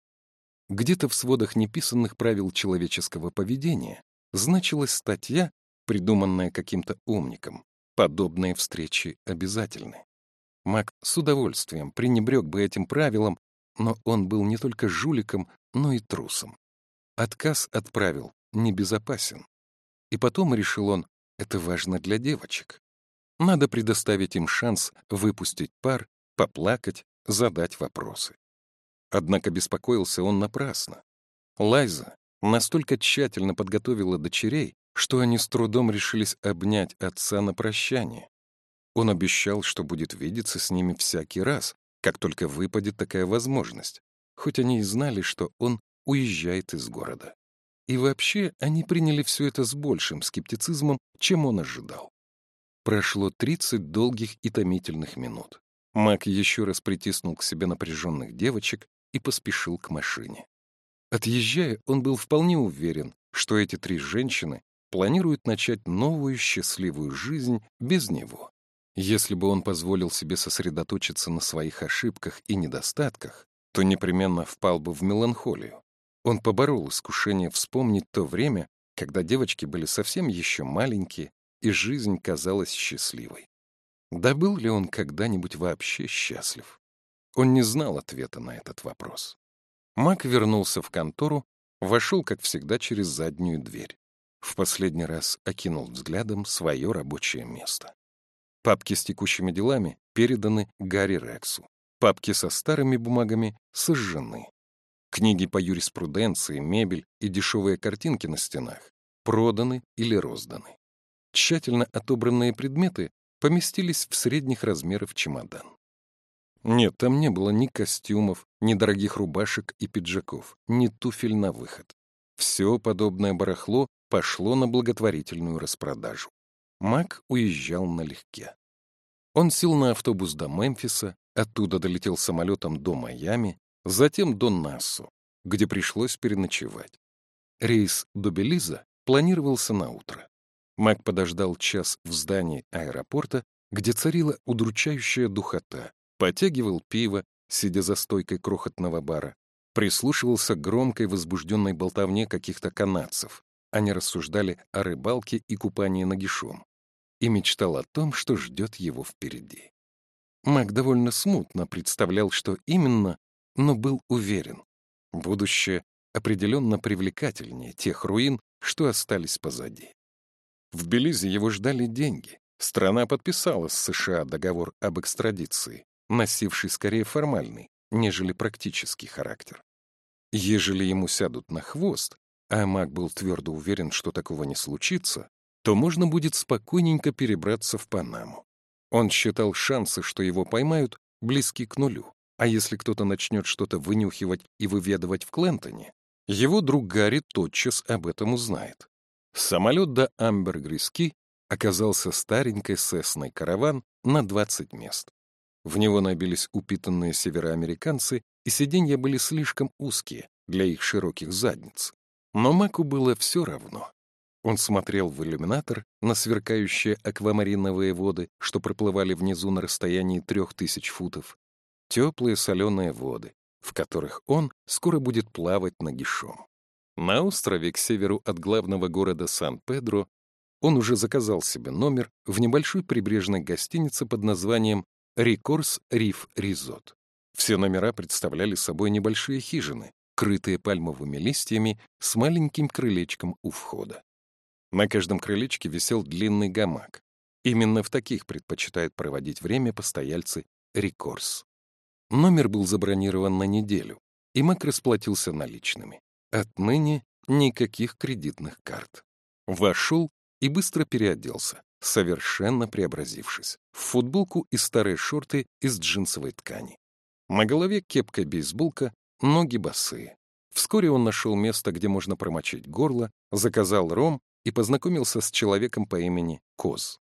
Где-то в сводах неписанных правил человеческого поведения значилась статья, придуманная каким-то умником. Подобные встречи обязательны. Мак с удовольствием пренебрег бы этим правилом, но он был не только жуликом, но и трусом. Отказ от правил небезопасен. И потом, решил он, это важно для девочек. Надо предоставить им шанс выпустить пар поплакать, задать вопросы. Однако беспокоился он напрасно. Лайза настолько тщательно подготовила дочерей, что они с трудом решились обнять отца на прощание. Он обещал, что будет видеться с ними всякий раз, как только выпадет такая возможность, хоть они и знали, что он уезжает из города. И вообще они приняли все это с большим скептицизмом, чем он ожидал. Прошло 30 долгих и томительных минут. Мак еще раз притиснул к себе напряженных девочек и поспешил к машине. Отъезжая, он был вполне уверен, что эти три женщины планируют начать новую счастливую жизнь без него. Если бы он позволил себе сосредоточиться на своих ошибках и недостатках, то непременно впал бы в меланхолию. Он поборол искушение вспомнить то время, когда девочки были совсем еще маленькие, и жизнь казалась счастливой. Да был ли он когда-нибудь вообще счастлив? Он не знал ответа на этот вопрос. Мак вернулся в контору, вошел, как всегда, через заднюю дверь. В последний раз окинул взглядом свое рабочее место. Папки с текущими делами переданы Гарри Рексу. Папки со старыми бумагами сожжены. Книги по юриспруденции, мебель и дешевые картинки на стенах проданы или розданы. Тщательно отобранные предметы поместились в средних размеров чемодан. Нет, там не было ни костюмов, ни дорогих рубашек и пиджаков, ни туфель на выход. Все подобное барахло пошло на благотворительную распродажу. Мак уезжал налегке. Он сел на автобус до Мемфиса, оттуда долетел самолетом до Майами, затем до Нассу, где пришлось переночевать. Рейс до Белиза планировался на утро. Мак подождал час в здании аэропорта, где царила удручающая духота, потягивал пиво, сидя за стойкой крохотного бара, прислушивался к громкой возбужденной болтовне каких-то канадцев. Они рассуждали о рыбалке и купании нагишом и мечтал о том, что ждет его впереди. Мак довольно смутно представлял, что именно, но был уверен. Будущее определенно привлекательнее тех руин, что остались позади. В Белизе его ждали деньги. Страна подписала с США договор об экстрадиции, носивший скорее формальный, нежели практический характер. Ежели ему сядут на хвост, а Мак был твердо уверен, что такого не случится, то можно будет спокойненько перебраться в Панаму. Он считал шансы, что его поймают, близки к нулю. А если кто-то начнет что-то вынюхивать и выведывать в Клентоне, его друг Гарри тотчас об этом узнает. Самолет до Амбергриски оказался старенькой сесной караван на 20 мест. В него набились упитанные североамериканцы, и сиденья были слишком узкие для их широких задниц. Но Маку было все равно. Он смотрел в иллюминатор на сверкающие аквамариновые воды, что проплывали внизу на расстоянии трех тысяч футов. Теплые соленые воды, в которых он скоро будет плавать нагишом. На острове к северу от главного города Сан-Педро он уже заказал себе номер в небольшой прибрежной гостинице под названием «Рикорс Риф Ризот». Все номера представляли собой небольшие хижины, крытые пальмовыми листьями с маленьким крылечком у входа. На каждом крылечке висел длинный гамак. Именно в таких предпочитают проводить время постояльцы Рикорс. Номер был забронирован на неделю, и Мак расплатился наличными. Отныне никаких кредитных карт. Вошел и быстро переоделся, совершенно преобразившись, в футболку и старые шорты из джинсовой ткани. На голове кепка-бейсболка, ноги босые. Вскоре он нашел место, где можно промочить горло, заказал ром и познакомился с человеком по имени Коз.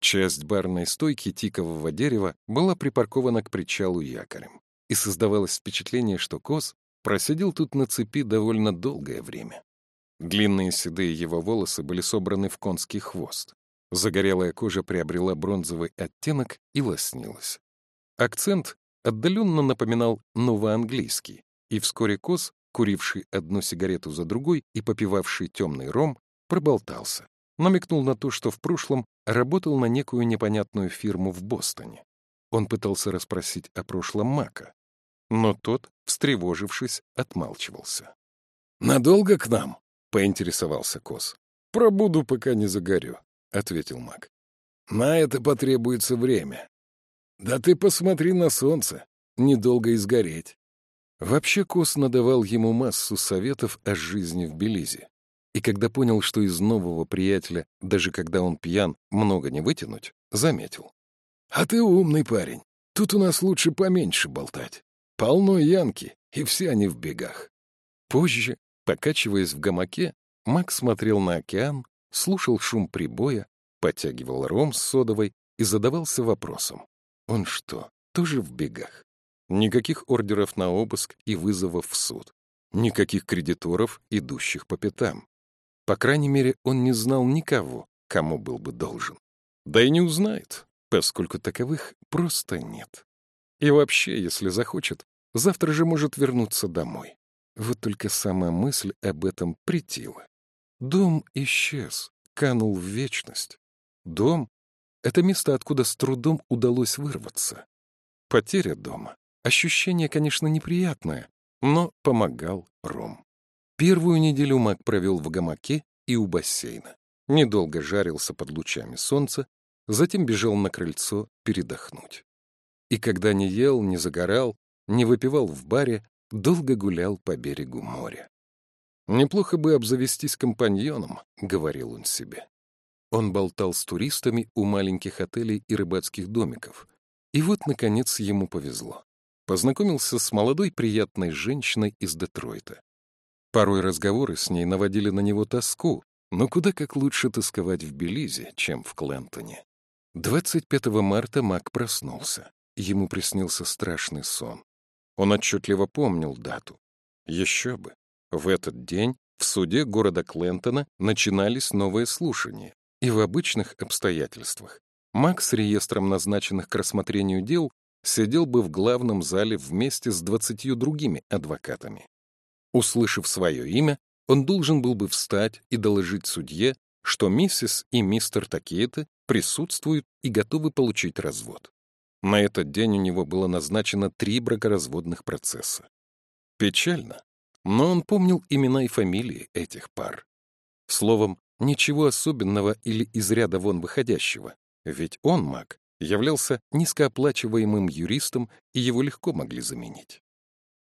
Часть барной стойки тикового дерева была припаркована к причалу якорем, и создавалось впечатление, что Коз просидел тут на цепи довольно долгое время. Длинные седые его волосы были собраны в конский хвост. Загорелая кожа приобрела бронзовый оттенок и лоснилась. Акцент отдаленно напоминал новоанглийский, и вскоре Коз, куривший одну сигарету за другой и попивавший темный ром, проболтался намекнул на то, что в прошлом работал на некую непонятную фирму в Бостоне. Он пытался расспросить о прошлом Мака, но тот, встревожившись, отмалчивался. «Надолго к нам?» — поинтересовался Кос. «Пробуду, пока не загорю», — ответил Мак. «На это потребуется время. Да ты посмотри на солнце, недолго изгореть». Вообще Кос надавал ему массу советов о жизни в Белизе. И когда понял, что из нового приятеля, даже когда он пьян, много не вытянуть, заметил. «А ты умный парень. Тут у нас лучше поменьше болтать. Полно янки, и все они в бегах». Позже, покачиваясь в гамаке, Макс смотрел на океан, слушал шум прибоя, подтягивал ром с содовой и задавался вопросом. Он что, тоже в бегах? Никаких ордеров на обыск и вызовов в суд. Никаких кредиторов, идущих по пятам. По крайней мере, он не знал никого, кому был бы должен. Да и не узнает, поскольку таковых просто нет. И вообще, если захочет, завтра же может вернуться домой. Вот только сама мысль об этом притила. Дом исчез, канул в вечность. Дом — это место, откуда с трудом удалось вырваться. Потеря дома. Ощущение, конечно, неприятное, но помогал Ром. Первую неделю Мак провел в гамаке и у бассейна. Недолго жарился под лучами солнца, затем бежал на крыльцо передохнуть. И когда не ел, не загорал, не выпивал в баре, долго гулял по берегу моря. «Неплохо бы обзавестись компаньоном», — говорил он себе. Он болтал с туристами у маленьких отелей и рыбацких домиков. И вот, наконец, ему повезло. Познакомился с молодой приятной женщиной из Детройта. Порой разговоры с ней наводили на него тоску, но куда как лучше тосковать в Белизе, чем в Клентоне. 25 марта Мак проснулся. Ему приснился страшный сон. Он отчетливо помнил дату. Еще бы. В этот день в суде города Клентона начинались новые слушания, и в обычных обстоятельствах Мак с реестром назначенных к рассмотрению дел сидел бы в главном зале вместе с двадцатью другими адвокатами. Услышав свое имя, он должен был бы встать и доложить судье, что миссис и мистер такие-то присутствуют и готовы получить развод. На этот день у него было назначено три бракоразводных процесса. Печально, но он помнил имена и фамилии этих пар. Словом, ничего особенного или из ряда вон выходящего, ведь он, маг, являлся низкооплачиваемым юристом, и его легко могли заменить.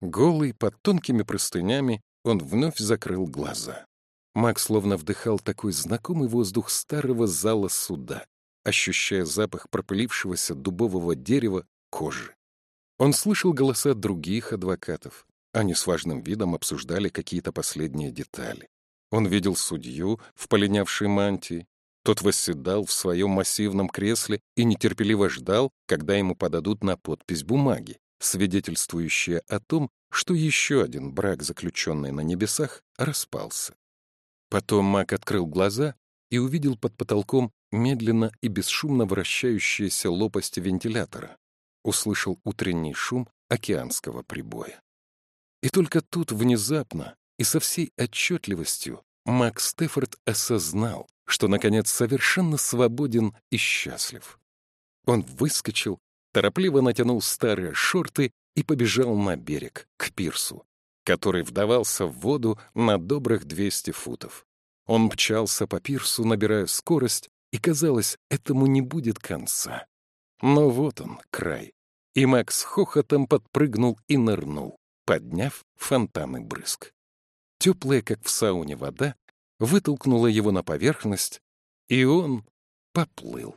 Голый, под тонкими простынями, он вновь закрыл глаза. Маг словно вдыхал такой знакомый воздух старого зала суда, ощущая запах пропылившегося дубового дерева кожи. Он слышал голоса других адвокатов. Они с важным видом обсуждали какие-то последние детали. Он видел судью в полинявшей мантии. Тот восседал в своем массивном кресле и нетерпеливо ждал, когда ему подадут на подпись бумаги, свидетельствующие о том, что еще один брак, заключенный на небесах, распался. Потом маг открыл глаза и увидел под потолком медленно и бесшумно вращающиеся лопасти вентилятора. Услышал утренний шум океанского прибоя. И только тут внезапно и со всей отчетливостью Макс Стефорд осознал, что, наконец, совершенно свободен и счастлив. Он выскочил, торопливо натянул старые шорты и побежал на берег, к пирсу, который вдавался в воду на добрых 200 футов. Он мчался по пирсу, набирая скорость, и, казалось, этому не будет конца. Но вот он, край. И Макс хохотом подпрыгнул и нырнул, подняв фонтаны брызг. Теплая, как в сауне, вода вытолкнула его на поверхность, и он поплыл.